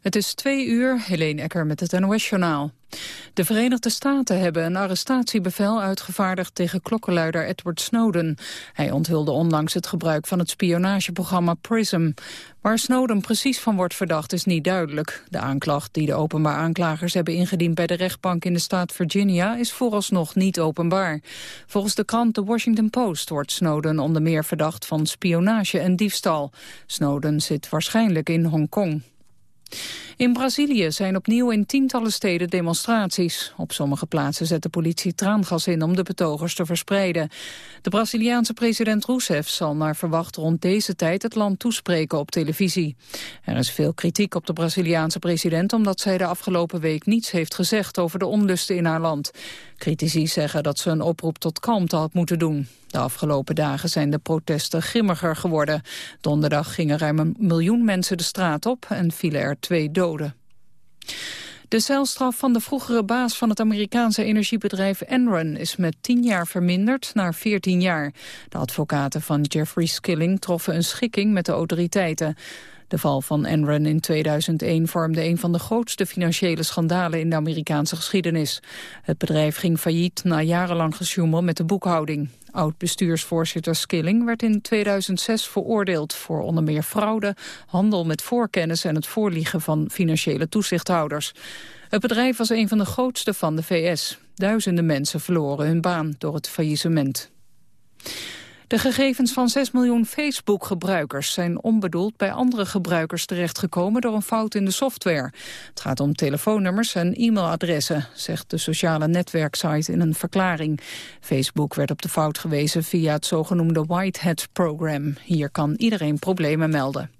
Het is twee uur, Helene Ecker met het NOS-journaal. De Verenigde Staten hebben een arrestatiebevel uitgevaardigd tegen klokkenluider Edward Snowden. Hij onthulde onlangs het gebruik van het spionageprogramma PRISM. Waar Snowden precies van wordt verdacht is niet duidelijk. De aanklacht die de openbaar aanklagers hebben ingediend bij de rechtbank in de staat Virginia is vooralsnog niet openbaar. Volgens de krant The Washington Post wordt Snowden onder meer verdacht van spionage en diefstal. Snowden zit waarschijnlijk in Hongkong. In Brazilië zijn opnieuw in tientallen steden demonstraties. Op sommige plaatsen zet de politie traangas in om de betogers te verspreiden. De Braziliaanse president Rousseff zal naar verwacht rond deze tijd het land toespreken op televisie. Er is veel kritiek op de Braziliaanse president omdat zij de afgelopen week niets heeft gezegd over de onlusten in haar land. Critici zeggen dat ze een oproep tot kalmte had moeten doen. De afgelopen dagen zijn de protesten grimmiger geworden. Donderdag gingen ruim een miljoen mensen de straat op en vielen er twee doden. De celstraf van de vroegere baas van het Amerikaanse energiebedrijf Enron is met 10 jaar verminderd naar 14 jaar. De advocaten van Jeffrey Skilling troffen een schikking met de autoriteiten. De val van Enron in 2001 vormde een van de grootste financiële schandalen in de Amerikaanse geschiedenis. Het bedrijf ging failliet na jarenlang gesjoemel met de boekhouding. Oud-bestuursvoorzitter Skilling werd in 2006 veroordeeld voor onder meer fraude, handel met voorkennis en het voorliegen van financiële toezichthouders. Het bedrijf was een van de grootste van de VS. Duizenden mensen verloren hun baan door het faillissement. De gegevens van 6 miljoen Facebook-gebruikers zijn onbedoeld bij andere gebruikers terechtgekomen door een fout in de software. Het gaat om telefoonnummers en e-mailadressen, zegt de sociale netwerksite in een verklaring. Facebook werd op de fout gewezen via het zogenoemde Whitehead-program. Hier kan iedereen problemen melden.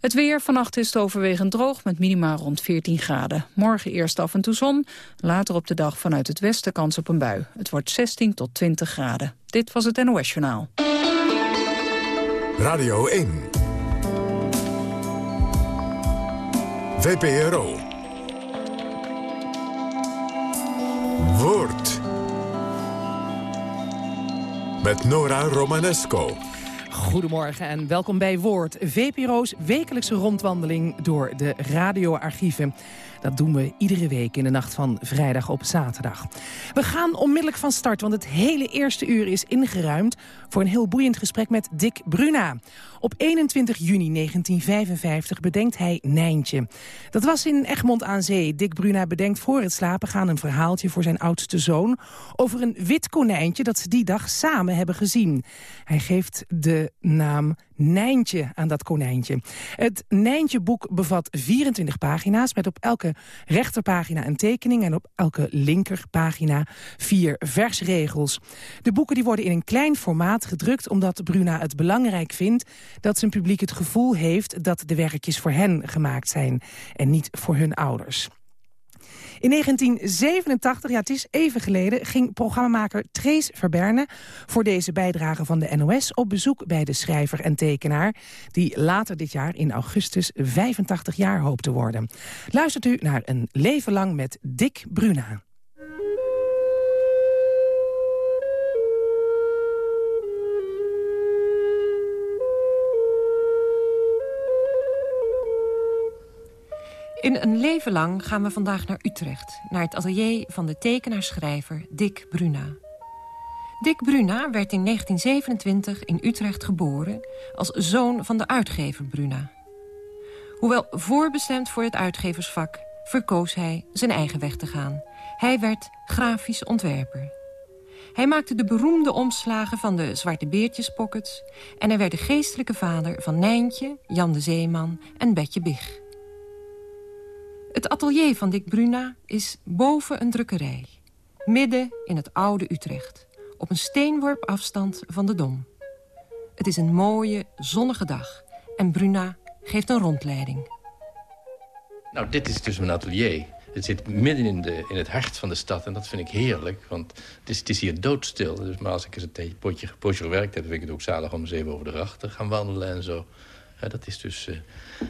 Het weer, vannacht is overwegend droog met minima rond 14 graden. Morgen eerst af en toe zon, later op de dag vanuit het westen kans op een bui. Het wordt 16 tot 20 graden. Dit was het NOS Journaal. Radio 1. VPRO. Woord. Met Nora Romanesco. Goedemorgen en welkom bij Woord, VPRO's wekelijkse rondwandeling door de radioarchieven. Dat doen we iedere week in de nacht van vrijdag op zaterdag. We gaan onmiddellijk van start, want het hele eerste uur is ingeruimd... voor een heel boeiend gesprek met Dick Bruna. Op 21 juni 1955 bedenkt hij Nijntje. Dat was in Egmond aan Zee. Dick Bruna bedenkt voor het slapen gaan een verhaaltje voor zijn oudste zoon... over een wit konijntje dat ze die dag samen hebben gezien. Hij geeft de naam Nijntje aan dat konijntje. Het Nijntje-boek bevat 24 pagina's... met op elke rechterpagina een tekening... en op elke linkerpagina vier versregels. De boeken die worden in een klein formaat gedrukt... omdat Bruna het belangrijk vindt dat zijn publiek het gevoel heeft... dat de werkjes voor hen gemaakt zijn en niet voor hun ouders. In 1987, ja het is even geleden, ging programmamaker Trace Verberne voor deze bijdrage van de NOS op bezoek bij de schrijver en tekenaar... die later dit jaar in augustus 85 jaar hoopt te worden. Luistert u naar Een Leven Lang met Dick Bruna. In een leven lang gaan we vandaag naar Utrecht... naar het atelier van de tekenaar-schrijver Dick Bruna. Dick Bruna werd in 1927 in Utrecht geboren... als zoon van de uitgever Bruna. Hoewel voorbestemd voor het uitgeversvak... verkoos hij zijn eigen weg te gaan. Hij werd grafisch ontwerper. Hij maakte de beroemde omslagen van de Zwarte Beertjespockets... en hij werd de geestelijke vader van Nijntje, Jan de Zeeman en Betje Big... Het atelier van Dick Bruna is boven een drukkerij. Midden in het oude Utrecht. Op een steenworp afstand van de Dom. Het is een mooie, zonnige dag. En Bruna geeft een rondleiding. Nou, dit is dus mijn atelier. Het zit midden in, de, in het hart van de stad en dat vind ik heerlijk. Want het is, het is hier doodstil. Dus maar als ik eens een potje, potje gewerkt heb... vind ik het ook zalig om eens even over de gracht te gaan wandelen en zo. Ja, dat is dus... Uh...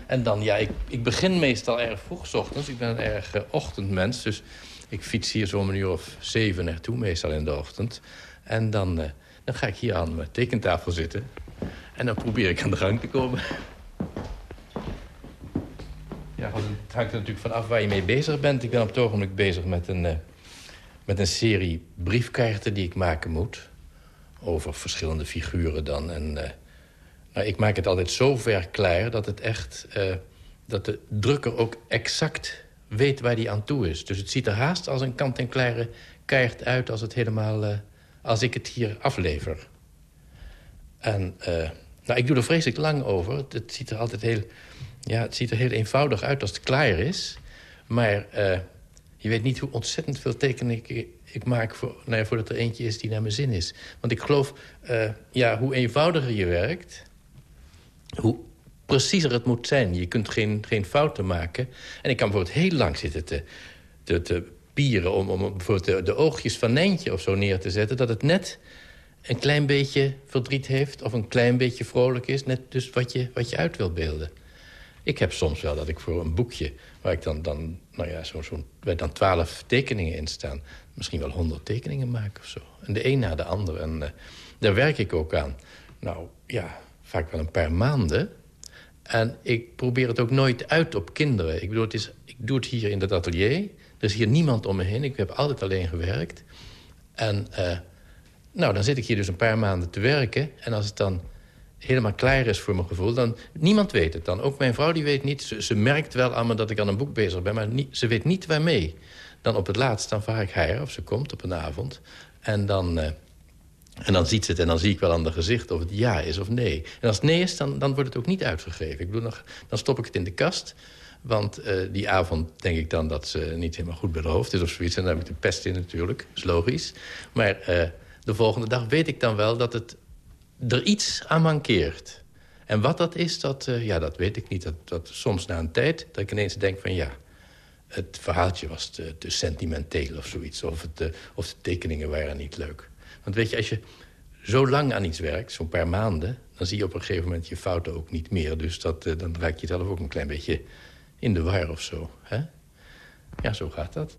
En dan, ja, ik, ik begin meestal erg vroeg s ochtends. Ik ben een erg uh, ochtendmens, dus ik fiets hier zo'n uur of zeven naartoe, meestal in de ochtend. En dan, dan ga ik hier aan mijn tekentafel zitten. En dan probeer ik aan de gang te komen. Ja, het hangt er natuurlijk vanaf waar je mee bezig bent. Ik ben op het ogenblik bezig met een, met een serie briefkaarten die ik maken moet. Over verschillende figuren dan. En, nou, ik maak het altijd zo ver klaar dat het echt... Uh, dat de drukker ook exact weet waar die aan toe is. Dus het ziet er haast als een kant-en-klare kaart uit... als, het helemaal, als ik het hier aflever. En nou, ik doe er vreselijk lang over. Het ziet er altijd heel ja, het ziet er heel eenvoudig uit als het klaar is. Maar je weet niet hoe ontzettend veel tekeningen ik, ik maak... Voor, nou ja, voordat er eentje is die naar mijn zin is. Want ik geloof, ja, hoe eenvoudiger je werkt... hoe preciezer het moet zijn. Je kunt geen, geen fouten maken. En ik kan bijvoorbeeld heel lang zitten te, te, te pieren... om, om bijvoorbeeld de, de oogjes van Nijntje of zo neer te zetten... dat het net een klein beetje verdriet heeft of een klein beetje vrolijk is. Net dus wat je, wat je uit wil beelden. Ik heb soms wel dat ik voor een boekje... waar ik dan, dan nou ja, zo waar dan twaalf tekeningen in staan... misschien wel honderd tekeningen maak of zo. En de een na de ander. En uh, daar werk ik ook aan. Nou, ja, vaak wel een paar maanden. En ik probeer het ook nooit uit op kinderen. Ik bedoel, het is, ik doe het hier in dat atelier. Er is hier niemand om me heen. Ik heb altijd alleen gewerkt. En uh, nou, dan zit ik hier dus een paar maanden te werken. En als het dan helemaal klaar is voor mijn gevoel... dan niemand weet het dan. Ook mijn vrouw die weet niet. Ze, merkt wel aan me dat ik aan een boek bezig ben... maar niet, ze weet niet waarmee. Dan op het laatst, dan vraag ik haar of ze komt op een avond. En dan, uh, en dan ziet ze het en dan zie ik wel aan de gezicht... of het ja is of nee. En als het nee is, dan, dan wordt het ook niet uitgegeven. Ik bedoel, nog, dan stop ik het in de kast... Want uh, die avond denk ik dan dat ze niet helemaal goed bij de hoofd is of zoiets. En dan heb ik de pest in natuurlijk, is logisch. Maar uh, de volgende dag weet ik dan wel dat het er iets aan mankeert. En wat dat is, dat, uh, ja, dat weet ik niet. Dat, dat soms na een tijd, dat ik ineens denk van ja... het verhaaltje was te, te sentimenteel of zoiets. Of, het, of de tekeningen waren niet leuk. Want weet je, als je zo lang aan iets werkt, zo'n paar maanden... dan zie je op een gegeven moment je fouten ook niet meer. Dus dat, uh, dan raak je zelf ook een klein beetje in de war of zo. Hè? Ja, zo gaat dat.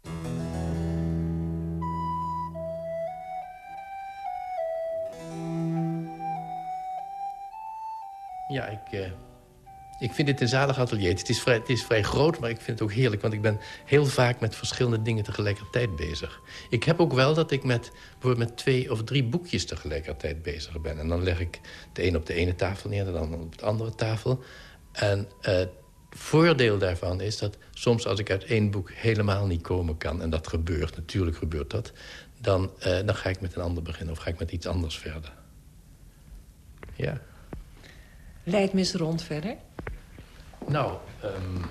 Ja, ik, uh, ik vind dit een zalig atelier. Het is, vrij, het is vrij groot, maar ik vind het ook heerlijk... want ik ben heel vaak met verschillende dingen tegelijkertijd bezig. Ik heb ook wel dat ik met, met twee of drie boekjes tegelijkertijd bezig ben. En dan leg ik de een op de ene tafel neer, en dan op de andere tafel. En het voordeel daarvan is dat soms als ik uit één boek helemaal niet komen kan... en dat gebeurt, natuurlijk gebeurt dat... dan, uh, dan ga ik met een ander beginnen of ga ik met iets anders verder. Ja. Leid me eens rond verder. Nou, um,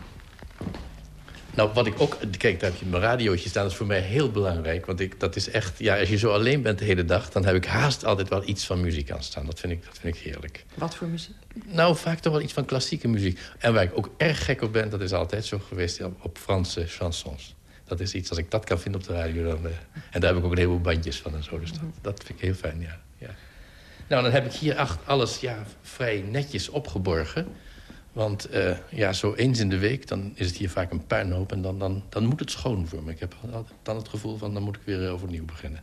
nou, wat ik ook... Kijk, daar heb je mijn radiootje staan. Dat is voor mij heel belangrijk. Want ik, dat is echt... Ja, als je zo alleen bent de hele dag... dan heb ik haast altijd wel iets van muziek aan staan. Dat vind ik, dat vind ik heerlijk. Wat voor muziek? Nou, vaak toch wel iets van klassieke muziek. En waar ik ook erg gek op ben... dat is altijd zo geweest op, Franse chansons. Dat is iets, als ik dat kan vinden op de radio... Dan, uh, en daar heb ik ook een heleboel bandjes van en zo. Dus dat, dat vind ik heel fijn, ja. ja. Nou, dan heb ik hier acht alles ja, vrij netjes opgeborgen. Want uh, ja, zo eens in de week, dan is het hier vaak een puinhoop... en dan, dan, dan moet het schoon voor me. Ik heb dan het gevoel van, dan moet ik weer overnieuw beginnen.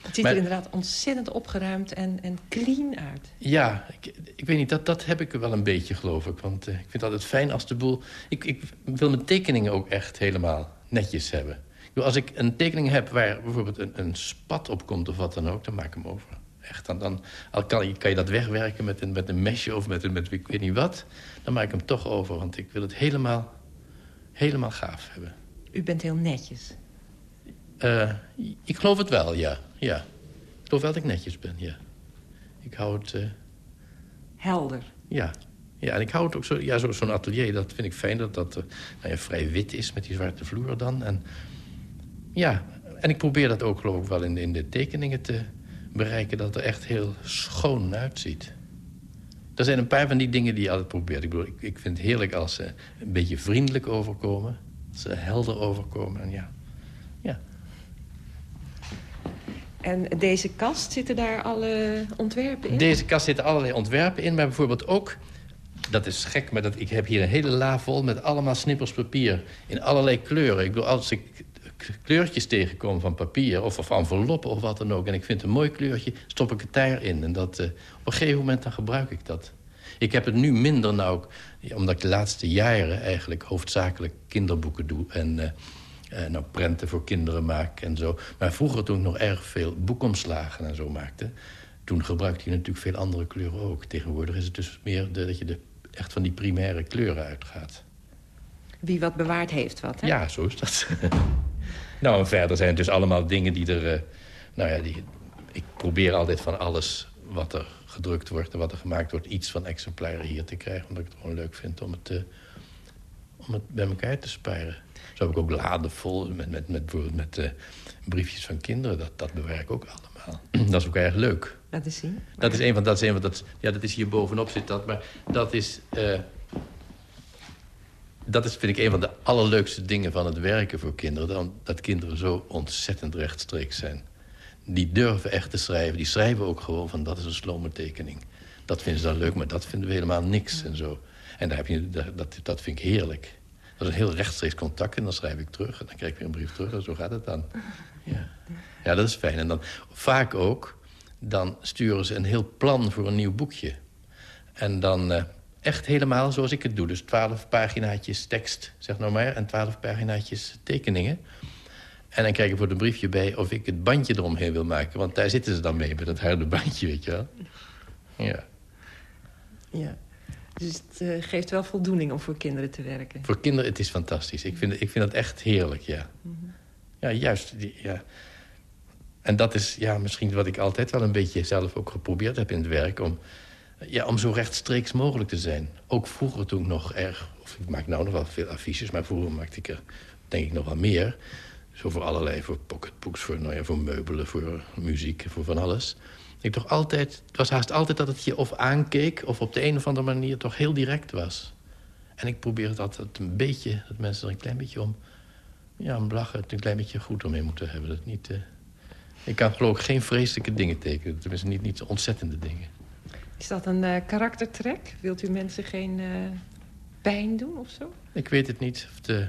Het ziet maar, er inderdaad ontzettend opgeruimd en, en clean uit. Ja, ik, ik weet niet, dat, dat heb ik wel een beetje, geloof ik. Want uh, ik vind het altijd fijn als de boel... Ik, ik wil mijn tekeningen ook echt helemaal netjes hebben. Als ik een tekening heb waar bijvoorbeeld een, een spat op komt of wat dan ook... dan maak ik hem over. Echt, dan, dan kan, je, kan je dat wegwerken met een, met een mesje of met, een, met ik weet niet wat. Dan maak ik hem toch over, want ik wil het helemaal, helemaal gaaf hebben. U bent heel netjes. Uh, ik geloof het wel, ja. ja. Ik geloof wel dat ik netjes ben, ja. Ik hou het... Uh... Helder. Ja. Ja, en ik hou het ook zo... Ja, zo'n zo atelier, dat vind ik fijn dat dat uh, nou ja, vrij wit is met die zwarte vloer dan. En ja, en ik probeer dat ook geloof ik wel in, in de tekeningen te, bereiken dat er echt heel schoon uitziet. Er zijn een paar van die dingen die je altijd probeert. Ik, bedoel, ik, ik vind het heerlijk als ze een beetje vriendelijk overkomen. Als ze helder overkomen. En ja, ja. En deze kast, zitten daar alle ontwerpen in? Deze kast zitten allerlei ontwerpen in. Maar bijvoorbeeld ook, dat is gek... maar dat, ik heb hier een hele la vol met allemaal snippers papier. In allerlei kleuren. Ik bedoel, als ik kleurtjes tegenkom van papier of, of enveloppen of wat dan ook... en ik vind een mooi kleurtje, stop ik het daarin. En dat, uh, op een gegeven moment dan gebruik ik dat. Ik heb het nu minder nou, omdat ik de laatste jaren eigenlijk hoofdzakelijk kinderboeken doe. En uh, nou, prenten voor kinderen maak en zo. Maar vroeger toen ik nog erg veel boekomslagen en zo maakte... toen gebruikte je natuurlijk veel andere kleuren ook. Tegenwoordig is het dus meer de, dat je de, echt van die primaire kleuren uitgaat. Wie wat bewaard heeft wat, hè? Ja, zo is dat. nou, en verder zijn het dus allemaal dingen die er... Uh, nou ja, die, ik probeer altijd van alles wat er gedrukt wordt en wat er gemaakt wordt... iets van exemplaren hier te krijgen. Omdat ik het gewoon leuk vind om het, uh, om het bij elkaar te sparen. Zo heb ik ook laden vol met, met, met, bijvoorbeeld met uh, briefjes van kinderen. Dat, dat bewerk ik ook allemaal. dat is ook erg leuk. Laat eens zien. Dat is een van, dat is een van, dat, ja, dat is hier bovenop zit dat. Maar dat is, uh, dat is, vind ik, een van de allerleukste dingen van het werken voor kinderen. Dan, dat kinderen zo ontzettend rechtstreeks zijn. Die durven echt te schrijven. Die schrijven ook gewoon van, dat is een slome tekening. Dat vinden ze dan leuk, maar dat vinden we helemaal niks en zo. En daar heb je, dat, dat vind ik heerlijk. Dat is een heel rechtstreeks contact en dan schrijf ik terug. En dan krijg ik weer een brief terug en zo gaat het dan. Ja, ja dat is fijn. En dan vaak ook, dan sturen ze een heel plan voor een nieuw boekje. En dan uh, echt helemaal zoals ik het doe. Dus twaalf paginaatjes tekst, zeg nou maar, en twaalf paginaatjes tekeningen. En dan krijg ik voor een briefje bij of ik het bandje eromheen wil maken. Want daar zitten ze dan mee, met dat harde bandje, weet je wel. Ja. Ja. Dus het uh, geeft wel voldoening om voor kinderen te werken. Voor kinderen, het is fantastisch. Ik vind, ik vind dat echt heerlijk, ja. Mm -hmm. Ja, juist. Die, ja. En dat is ja, misschien wat ik altijd wel een beetje zelf ook geprobeerd heb in het werk... om, ja, om zo rechtstreeks mogelijk te zijn. Ook vroeger toen ik nog erg... of ik maak nou nog wel veel affiches... maar vroeger maakte ik er denk ik nog wel meer. Zo voor allerlei, voor pocketbooks, voor, nou ja, voor meubelen, voor muziek, voor van alles... Ik toch altijd, het was haast altijd dat het je of aankeek... of op de een of andere manier toch heel direct was. En ik probeer het altijd een beetje... dat mensen er een klein beetje om... ja, om lachen, een klein beetje goed omheen moeten hebben. Dat niet, uh, ik kan geloof ik geen vreselijke dingen tekenen. Tenminste, niet, niet ontzettende dingen. Is dat een uh, karaktertrek? Wilt u mensen geen uh, pijn doen of zo? Ik weet het niet. Of de...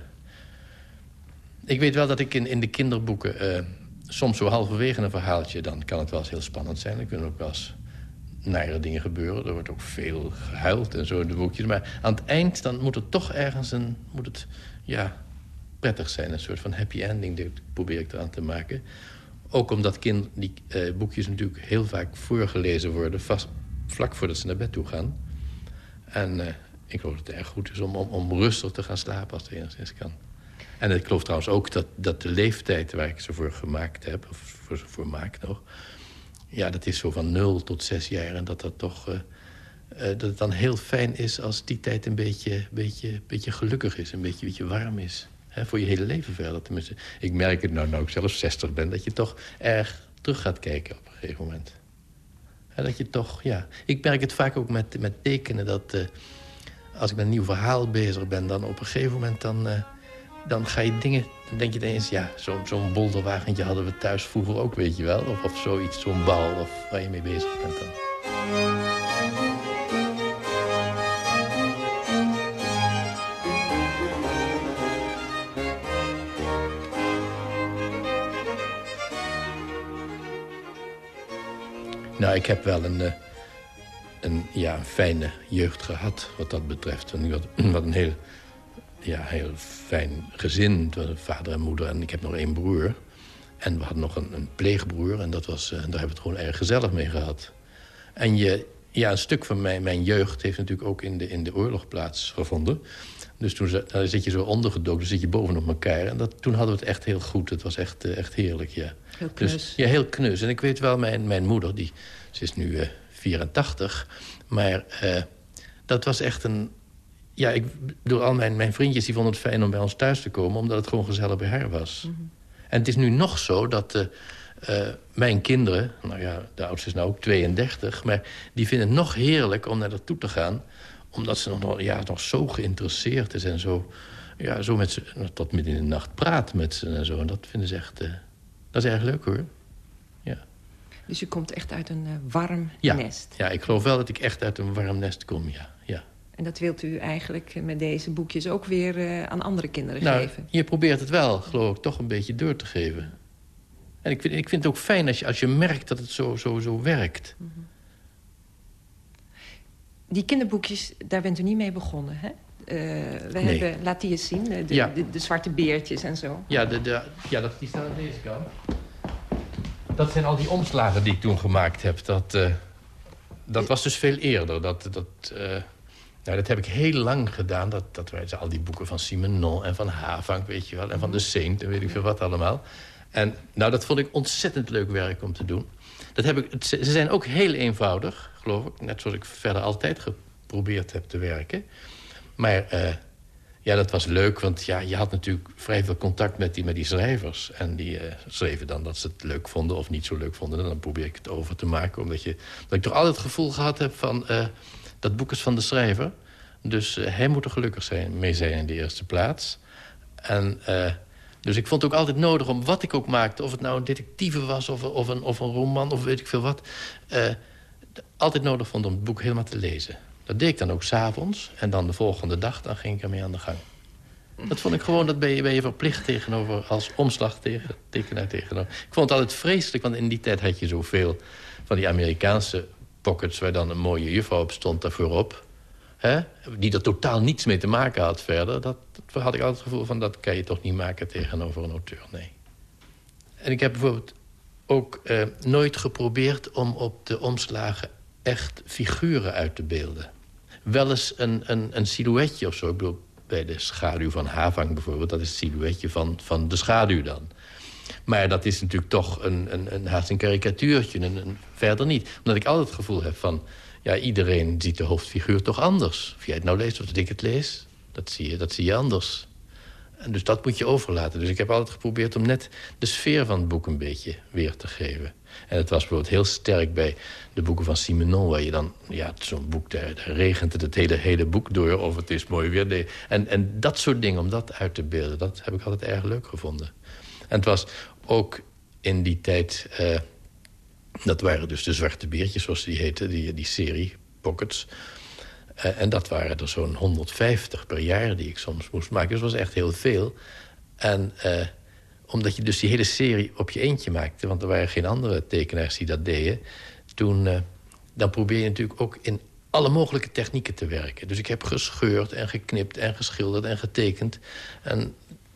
Ik weet wel dat ik in, in de kinderboeken soms zo halverwege een verhaaltje... dan kan het wel eens heel spannend zijn. Er kunnen ook wel eens nare dingen gebeuren. Er wordt ook veel gehuild en zo in de boekjes. Maar aan het eind dan moet het toch ergens een... moet het ja, prettig zijn. Een soort van happy ending dat probeer ik eraan te maken. Ook omdat kind, die eh, boekjes natuurlijk heel vaak voorgelezen worden... Vast, vlak voordat ze naar bed toe gaan. En eh, ik geloof dat het erg goed is om, om, om rustig te gaan slapen als het enigszins kan. En ik geloof trouwens ook dat, dat de leeftijd waar ik ze voor gemaakt heb... of voor, voor maak nog... ja, dat is zo van 0 tot 6 jaar. En dat dat toch... Uh, uh, dat het dan heel fijn is als die tijd een beetje, beetje, beetje gelukkig is. Een beetje, beetje warm is. Hè, voor je hele leven verder. Tenminste, ik merk het nou, nou ik zelf 60 ben... dat je toch erg terug gaat kijken op een gegeven moment. Dat je toch, ja... Ik merk het vaak ook met, met tekenen dat... Uh, als ik met een nieuw verhaal bezig ben... dan op een gegeven moment dan dan ga je dingen... Dan denk je ineens, ja, zo'n zo bolderwagentje hadden we thuis vroeger ook, weet je wel. Of, of zoiets, zo'n bal, of waar je mee bezig bent dan. Nou, ik heb wel een, een, ja, fijne jeugd gehad wat dat betreft. Wat, wat een heel ja, heel fijn gezin. Vader en moeder en ik heb nog één broer. En we hadden nog een, een pleegbroer en dat was, uh, daar hebben we het gewoon erg gezellig mee gehad. En je, ja, een stuk van mijn, mijn jeugd heeft natuurlijk ook in de, in de oorlog plaatsgevonden. Dus toen dan zit je zo ondergedoken, dan zit je bovenop elkaar. En dat, toen hadden we het echt heel goed. Het was echt, uh, echt heerlijk, ja. Heel knus. Dus, ja, heel knus. En ik weet wel, mijn, mijn moeder, die, ze is nu uh, 84... maar dat was echt een, ja, ik, door al mijn, mijn vriendjes die vonden het fijn om bij ons thuis te komen... omdat het gewoon gezellig bij haar was. Mm -hmm. En het is nu nog zo dat uh, uh, mijn kinderen... nou ja, de oudste is nou ook 32... maar die vinden het nog heerlijk om naar dat toe te gaan... omdat ze nog, ja, nog zo geïnteresseerd is en zo... Ja, zo met ze, tot midden in de nacht praat met ze en zo. En dat vinden ze echt... Uh, dat is erg leuk, hoor. Ja. Dus je komt echt uit een warm ja. nest? Ja, ik geloof wel dat ik echt uit een warm nest kom, ja. ja. En dat wilt u eigenlijk met deze boekjes ook weer uh, aan andere kinderen nou, geven? je probeert het wel, geloof ik, toch een beetje door te geven. En ik vind, ik vind het ook fijn als je, als je merkt dat het zo, zo, zo werkt. Mm -hmm. Die kinderboekjes, daar bent u niet mee begonnen, hè? Uh, we Nee. hebben, laat die eens zien, de, de, Ja. de, de zwarte beertjes en zo. Ja, de, de, ja dat, die staan aan deze kant. Dat zijn al die omslagen die ik toen gemaakt heb. Dat, eh, dat was dus veel eerder. Dat, dat, eh, nou, dat heb ik heel lang gedaan. Dat, dat waren al die boeken van Simenon en van Havang, weet je wel. En van de Saint en weet ik veel wat allemaal. En nou, dat vond ik ontzettend leuk werk om te doen. Dat heb ik, ze zijn ook heel eenvoudig, geloof ik. Net zoals ik verder altijd geprobeerd heb te werken. Maar eh, ja, dat was leuk, want ja, je had natuurlijk vrij veel contact met die, met die schrijvers. En die eh, schreven dan dat ze het leuk vonden of niet zo leuk vonden. En dan probeer ik het over te maken. Omdat je, dat ik toch altijd het gevoel gehad heb van... eh, dat boek is van de schrijver. Dus hij moet er gelukkig zijn, mee zijn in de eerste plaats. En, dus ik vond ook altijd nodig om wat ik ook maakte... of het nou een detectieve was of, of, een, of een roman of weet ik veel wat... eh, altijd nodig vond om het boek helemaal te lezen. Dat deed ik dan ook s'avonds. En dan de volgende dag dan ging ik ermee aan de gang. Dat vond ik gewoon, dat ben je, ben je verplicht tegenover... als omslag tegen, tekenaar tegenover. Ik vond het altijd vreselijk, want in die tijd had je zoveel... van die Amerikaanse pockets waar dan een mooie juffrouw op stond daarvoor op. Die er totaal niets mee te maken had verder. Dat, had ik altijd het gevoel van, dat kan je toch niet maken tegenover een auteur, nee. En ik heb bijvoorbeeld ook eh, nooit geprobeerd om op de omslagen echt figuren uit te beelden. Wel eens een, een, een silhouetje of zo. Ik bedoel, bij de schaduw van Havang bijvoorbeeld... dat is het silhouetje van, van de schaduw dan. Maar dat is natuurlijk toch een, een, een haast een karikatuurtje. En verder niet. Omdat ik altijd het gevoel heb van... ja, iedereen ziet de hoofdfiguur toch anders. Of jij het nou leest of dat ik het lees, dat zie je, dat zie je anders. En dus dat moet je overlaten. Dus ik heb altijd geprobeerd om net de sfeer van het boek een beetje weer te geven. En het was bijvoorbeeld heel sterk bij de boeken van Simenon... waar je dan, ja, zo'n boek, daar, regent het hele, hele boek door... of het is mooi weer. En, en dat soort dingen, om dat uit te beelden... dat heb ik altijd erg leuk gevonden. En het was ook in die tijd... eh, dat waren dus de Zwarte Beertjes, zoals die heten, die, die serie, Pockets... Eh, en dat waren er zo'n 150 per jaar die ik soms moest maken. Dus dat was echt heel veel. En eh, omdat je dus die hele serie op je eentje maakte... want er waren geen andere tekenaars die dat deden... toen eh, dan probeer je natuurlijk ook in alle mogelijke technieken te werken. Dus ik heb gescheurd en geknipt en geschilderd en getekend. En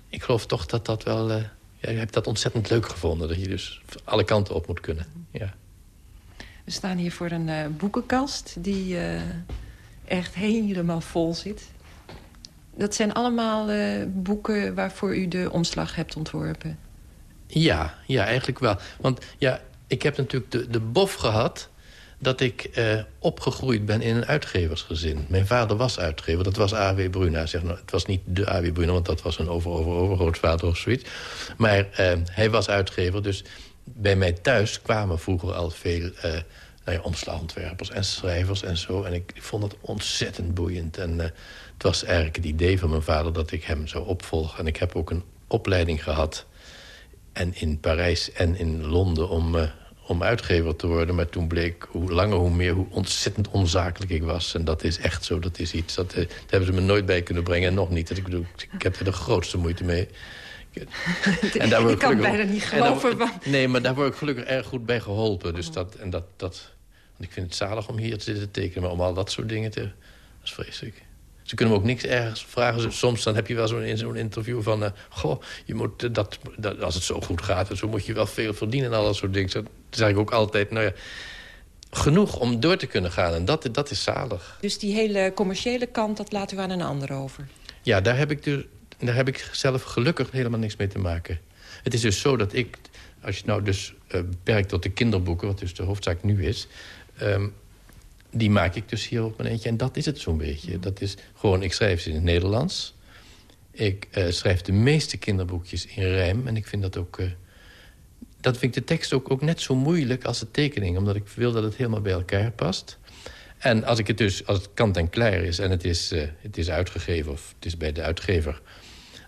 ik geloof toch dat dat wel... ja, ik heb dat ontzettend leuk gevonden. Dat je dus alle kanten op moet kunnen. Ja. We staan hier voor een eh, boekenkast die eh, echt helemaal vol zit. Dat zijn allemaal eh, boeken waarvoor u de omslag hebt ontworpen. Ja, ja, eigenlijk wel. Want ja, ik heb natuurlijk de, de bof gehad dat ik eh, opgegroeid ben in een uitgeversgezin. Mijn vader was uitgever, dat was A.W. Bruna. Zeg nou, het was niet de A.W. Bruna, want dat was een over, over, overgrootvader of zoiets. Maar eh, hij was uitgever, dus bij mij thuis kwamen vroeger al veel... eh nou ja, en schrijvers en zo. En ik, vond het ontzettend boeiend. En eh, het was eigenlijk het idee van mijn vader dat ik hem zou opvolgen. En ik heb ook een opleiding gehad. En in Parijs en in Londen om, om uitgever te worden. Maar toen bleek hoe langer hoe meer hoe ontzettend onzakelijk ik was. En dat is echt zo. Dat is iets. Dat, eh, hebben ze me nooit bij kunnen brengen. En nog niet. Ik, bedoel, ik heb er de grootste moeite mee. En daar word ik kan bijna niet daar geloven. Nee, maar daar word ik gelukkig erg goed bij geholpen. Dus dat, en dat, dat, want ik vind het zalig om hier te zitten te tekenen. Maar om al dat soort dingen te... Dat is vreselijk. Ze kunnen me ook niks ergens vragen. Soms dan heb je wel zo'n in zo'n interview van... eh, goh, je moet, eh, dat, dat, als het zo goed gaat... zo moet je wel veel verdienen en al dat soort dingen. Dat zeg ik ook altijd, nou ja... Genoeg om door te kunnen gaan. En dat, dat is zalig. Dus die hele commerciële kant, dat laten we aan een ander over. Ja, daar heb ik, dus, daar heb ik zelf gelukkig helemaal niks mee te maken. Het is dus zo dat ik, als je het nou dus eh, beperkt tot de kinderboeken... wat dus de hoofdzaak nu is... ehm, die maak ik dus hier op mijn eentje. En dat is het zo'n beetje. Dat is gewoon, ik schrijf ze in het Nederlands. Ik eh, schrijf de meeste kinderboekjes in rijm. En ik vind dat ook... eh, dat vind ik de tekst ook, ook net zo moeilijk als de tekening. Omdat ik wil dat het helemaal bij elkaar past. En als ik het dus, als het kant en klaar is en het is, eh, het is uitgegeven of het is bij de uitgever,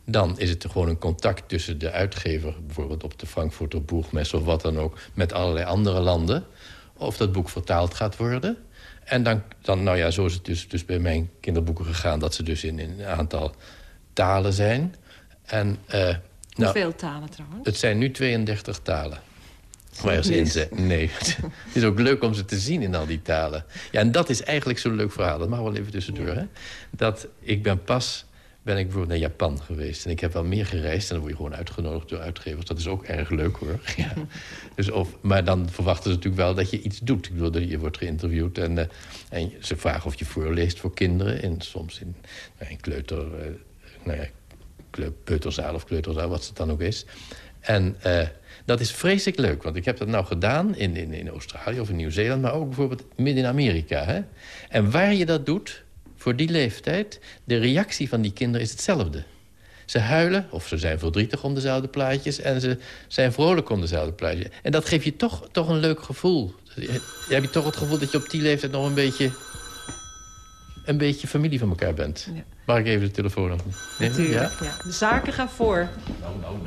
dan is het gewoon een contact tussen de uitgever, bijvoorbeeld op de Frankfurter Boegmes of wat dan ook, met allerlei andere landen, of dat boek vertaald gaat worden. En dan, dan nou ja, zo is het dus, dus bij mijn kinderboeken gegaan, dat ze dus in, in een aantal talen zijn. En, eh, nou, Hoeveel talen trouwens? het zijn nu 32 talen. Waar ze in zijn. Nee, het is ook leuk om ze te zien in al die talen. Ja, en dat is eigenlijk zo'n leuk verhaal. Dat mag wel even tussendoor, hè? Dat ik ben pas ben ik bijvoorbeeld naar Japan geweest. En ik heb wel meer gereisd. En dan word je gewoon uitgenodigd door uitgevers. Dat is ook erg leuk, hoor. Ja. Dus of, maar dan verwachten ze natuurlijk wel dat je iets doet. Ik bedoel, je wordt geïnterviewd. En, uh, en ze vragen of je voorleest voor kinderen. En soms in, nou, in kleuter... Uh, nou ja, peuterzaal of kleuterzaal, wat het dan ook is. En uh, dat is vreselijk leuk, want ik heb dat nou gedaan in, in, in Australië of in Nieuw-Zeeland... maar ook bijvoorbeeld midden in Amerika. Hè? En waar je dat doet, voor die leeftijd... de reactie van die kinderen is hetzelfde. Ze huilen, of ze zijn verdrietig om dezelfde plaatjes... en ze zijn vrolijk om dezelfde plaatjes. En dat geeft je toch, toch een leuk gevoel. Je hebt toch het gevoel dat je op die leeftijd nog een beetje... een beetje familie van elkaar bent. Ja. Mag ik even de telefoon op? Natuurlijk, ja? ja? De zaken gaan voor. Nou, nou.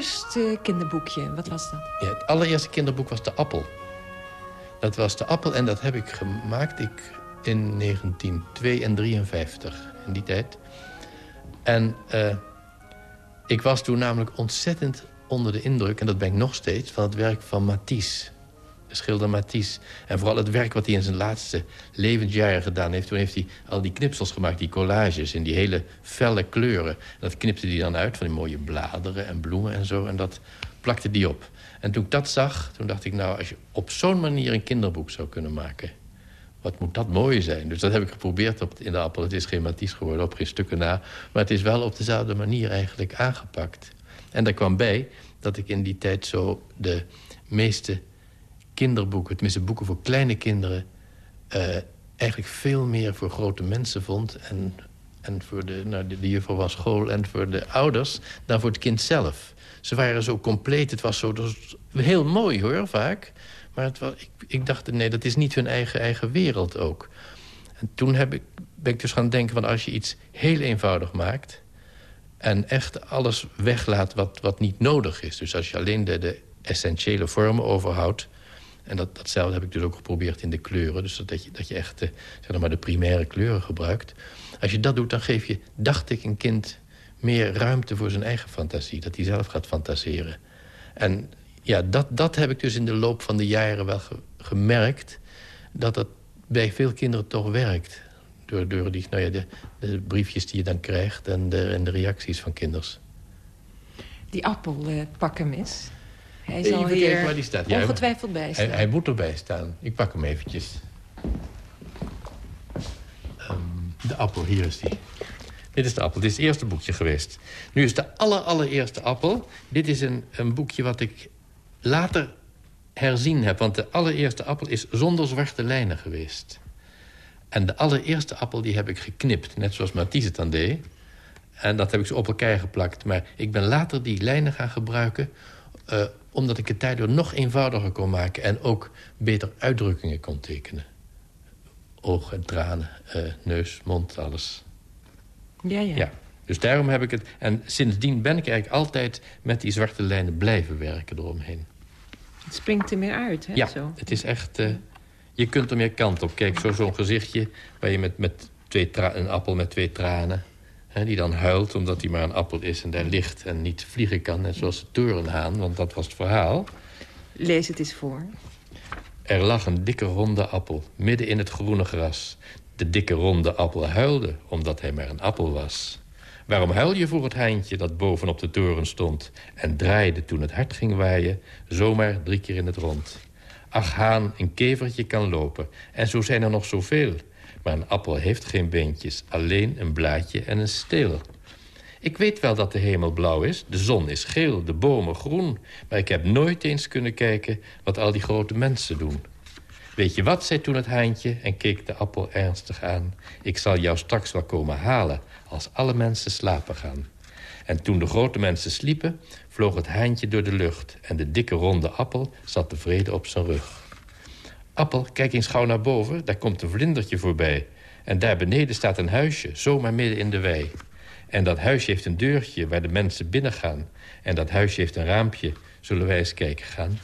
Het eerste kinderboekje, wat was dat? Ja, het allereerste kinderboek was De Appel. Dat was De Appel en dat heb ik gemaakt ik, in 1952, in die tijd. En uh, ik was toen namelijk ontzettend onder de indruk... en dat ben ik nog steeds, van het werk van Matisse schilder Matisse. En vooral het werk wat hij in zijn laatste levensjaren gedaan heeft. Toen heeft hij al die knipsels gemaakt, die collages... in die hele felle kleuren. En dat knipte hij dan uit van die mooie bladeren en bloemen en zo. En dat plakte hij op. En toen ik dat zag, toen dacht ik... nou, als je op zo'n manier een kinderboek zou kunnen maken... wat moet dat mooi zijn. Dus dat heb ik geprobeerd op, in de appel. Het is geen Matisse geworden, op geen stukken na. Maar het is wel op dezelfde manier eigenlijk aangepakt. En daar kwam bij dat ik in die tijd zo de meeste kinderboeken, tenminste boeken voor kleine kinderen... Uh, eigenlijk veel meer voor grote mensen vond... en, en voor de, nou, de, de juffrouw van school en voor de ouders... dan voor het kind zelf. Ze waren zo compleet, het was zo was heel mooi hoor, vaak. Maar het was, ik, ik dacht, nee, dat is niet hun eigen, eigen wereld ook. En toen heb ik, ben ik dus gaan denken van als je iets heel eenvoudig maakt... en echt alles weglaat wat, wat niet nodig is. Dus als je alleen de, de essentiële vormen overhoudt... En dat, datzelfde heb ik dus ook geprobeerd in de kleuren. Dus dat je, dat je echt de, zeg maar de primaire kleuren gebruikt. Als je dat doet, dan geef je, dacht ik, een kind meer ruimte voor zijn eigen fantasie. Dat hij zelf gaat fantaseren. En ja, dat, dat heb ik dus in de loop van de jaren wel gemerkt... dat dat bij veel kinderen toch werkt. Door, door die, nou ja, de, de briefjes die je dan krijgt en de, en de reacties van kinders. Die appel, uh, pak hem eens. Hij zal Even hier waar die staat. Ja, ongetwijfeld bij staan. Hij, hij, moet erbij staan. Ik pak hem eventjes. Um, de appel, hier is die. Dit is de appel. Dit is het eerste boekje geweest. Nu is de aller, allereerste appel. Dit is een, een boekje wat ik later herzien heb. Want de allereerste appel is zonder zwarte lijnen geweest. En de allereerste appel die heb ik geknipt. Net zoals Matisse het dan deed. En dat heb ik zo op elkaar geplakt. Maar ik ben later die lijnen gaan gebruiken... Uh, omdat ik het daardoor nog eenvoudiger kon maken... en ook beter uitdrukkingen kon tekenen. Ogen en tranen, uh, neus, mond, alles. Ja, ja, ja. Dus daarom heb ik het... En sindsdien ben ik eigenlijk altijd met die zwarte lijnen blijven werken eromheen. Het springt er meer uit, hè? Ja, zo. het is echt... Uh, je kunt er meer kant op. Kijk, zo'n zo gezichtje waar je met, met twee een appel met twee tranen... Hè, die dan huilt omdat hij maar een appel is en daar ligt en niet vliegen kan. Net zoals de torenhaan, want dat was het verhaal. Lees het eens voor. Er lag een dikke ronde appel midden in het groene gras. De dikke ronde appel huilde omdat hij maar een appel was. Waarom huil je voor het heintje dat bovenop de toren stond... en draaide toen het hart ging waaien, zomaar drie keer in het rond? Ach, haan, een kevertje kan lopen, en zo zijn er nog zoveel... Maar een appel heeft geen beentjes, alleen een blaadje en een steel. Ik weet wel dat de hemel blauw is, de zon is geel, de bomen groen... maar ik heb nooit eens kunnen kijken wat al die grote mensen doen. Weet je wat, zei toen het haantje en keek de appel ernstig aan. Ik zal jou straks wel komen halen als alle mensen slapen gaan. En toen de grote mensen sliepen, vloog het haantje door de lucht... en de dikke ronde appel zat tevreden op zijn rug. Appel, kijk eens gauw naar boven, daar komt een vlindertje voorbij. En daar beneden staat een huisje, zomaar midden in de wei. En dat huisje heeft een deurtje waar de mensen binnen gaan. En dat huisje heeft een raampje. Zullen wij eens kijken gaan?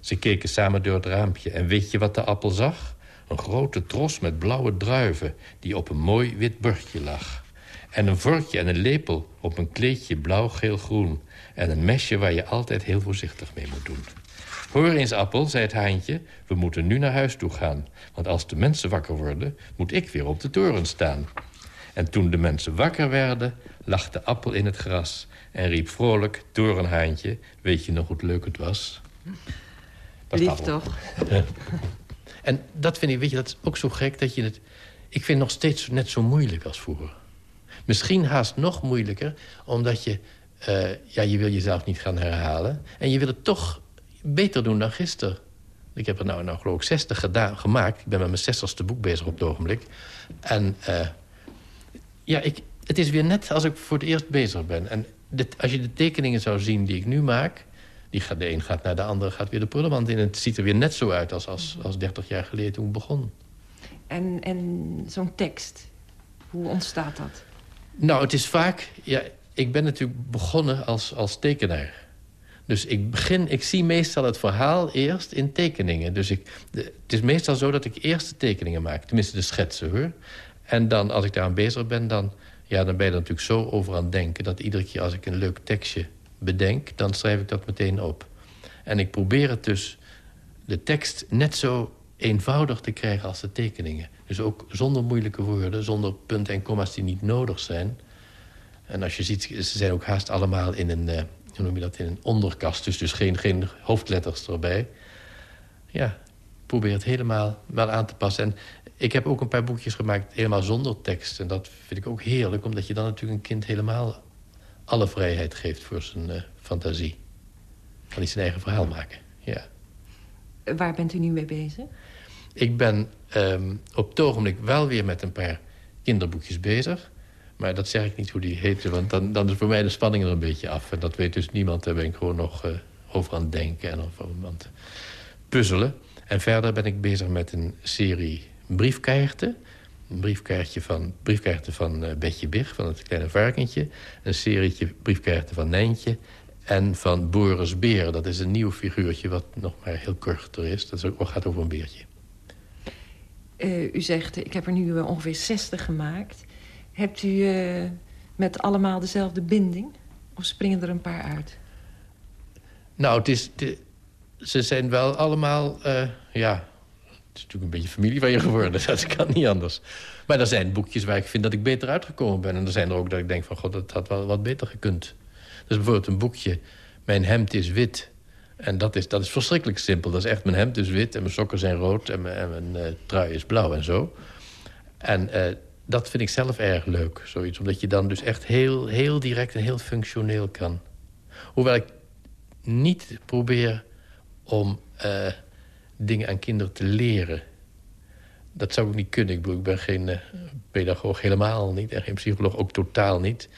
Ze keken samen door het raampje. En weet je wat de appel zag? Een grote tros met blauwe druiven... die op een mooi wit bordje lag. En een vorkje en een lepel op een kleedje blauw, geel, groen. En een mesje waar je altijd heel voorzichtig mee moet doen. Hoor eens, Appel, zei het haantje, we moeten nu naar huis toe gaan. Want als de mensen wakker worden, moet ik weer op de toren staan. En toen de mensen wakker werden, lag de appel in het gras... en riep vrolijk, torenhaantje, weet je nog hoe leuk het was? Lief toch? en dat vind ik, weet je, dat is ook zo gek dat je het... Ik vind het nog steeds net zo moeilijk als vroeger. Misschien haast nog moeilijker, omdat je... Uh, ja, je wil jezelf niet gaan herhalen. En je wil het toch beter doen dan gisteren. Ik heb er nou, nou geloof ik 60 gedaan, gemaakt. Ik ben met mijn 60ste boek bezig op het ogenblik. En uh, ja, ik, het is weer net als ik voor het eerst bezig ben. En dit, als je de tekeningen zou zien die ik nu maak... Die gaat, de een gaat naar de andere, gaat weer de prullenmand in. En het ziet er weer net zo uit als, als, als 30 jaar geleden toen ik begon. En, en zo'n tekst, hoe ontstaat dat? Nou, het is vaak... Ja, ik ben natuurlijk begonnen als, als tekenaar. Dus ik begin, ik zie meestal het verhaal eerst in tekeningen. Dus ik, het is meestal zo dat ik eerst de tekeningen maak. Tenminste de schetsen, hoor. En dan, als ik daar aan bezig ben, dan, ja, dan ben je er natuurlijk zo over aan het denken... dat iedere keer als ik een leuk tekstje bedenk, dan schrijf ik dat meteen op. En ik probeer het dus, de tekst, net zo eenvoudig te krijgen als de tekeningen. Dus ook zonder moeilijke woorden, zonder punten en komma's die niet nodig zijn. En als je ziet, ze zijn ook haast allemaal in een, uh, hoe noem je dat, in een onderkast. Dus, dus geen, geen hoofdletters erbij. Ja, probeer het helemaal wel aan te passen. En ik heb ook een paar boekjes gemaakt helemaal zonder tekst. En dat vind ik ook heerlijk, omdat je dan natuurlijk een kind helemaal alle vrijheid geeft voor zijn uh, fantasie. Kan hij zijn eigen verhaal maken, ja. Waar bent u nu mee bezig? Ik ben um, op het ogenblik wel weer met een paar kinderboekjes bezig. Maar dat zeg ik niet hoe die heten, want dan, dan is voor mij de spanning er een beetje af. En dat weet dus niemand, daar ben ik gewoon nog uh, over aan het denken en over aan het puzzelen. En verder ben ik bezig met een serie briefkaarten. Een briefkaartje van, briefkaarten van uh, Betje Big, van het kleine varkentje. Een serietje briefkaarten van Nijntje. En van Boris Beer. Dat is een nieuw figuurtje wat nog maar heel korter is. Dat ook, gaat over een beertje. Uh, u zegt, ik heb er nu ongeveer 60 gemaakt. Hebt u uh, met allemaal dezelfde binding? Of springen er een paar uit? Nou, het is, de, ze zijn wel allemaal, ja, is natuurlijk een beetje familie van je geworden. Dat kan niet anders. Maar er zijn boekjes waar ik vind dat ik beter uitgekomen ben. En er zijn er ook dat ik denk van... god, dat had wel wat beter gekund. Dus bijvoorbeeld een boekje... Mijn hemd is wit. En dat is, dat is verschrikkelijk simpel. Dat is echt, mijn hemd is wit en mijn sokken zijn rood... en mijn, uh, trui is blauw en zo. En dat vind ik zelf erg leuk, zoiets. Omdat je dan dus echt heel, heel direct en heel functioneel kan. Hoewel ik niet probeer om... Uh, dingen aan kinderen te leren. Dat zou ik niet kunnen. Ik, ben geen uh, pedagoog, helemaal niet. En geen psycholoog, ook totaal niet.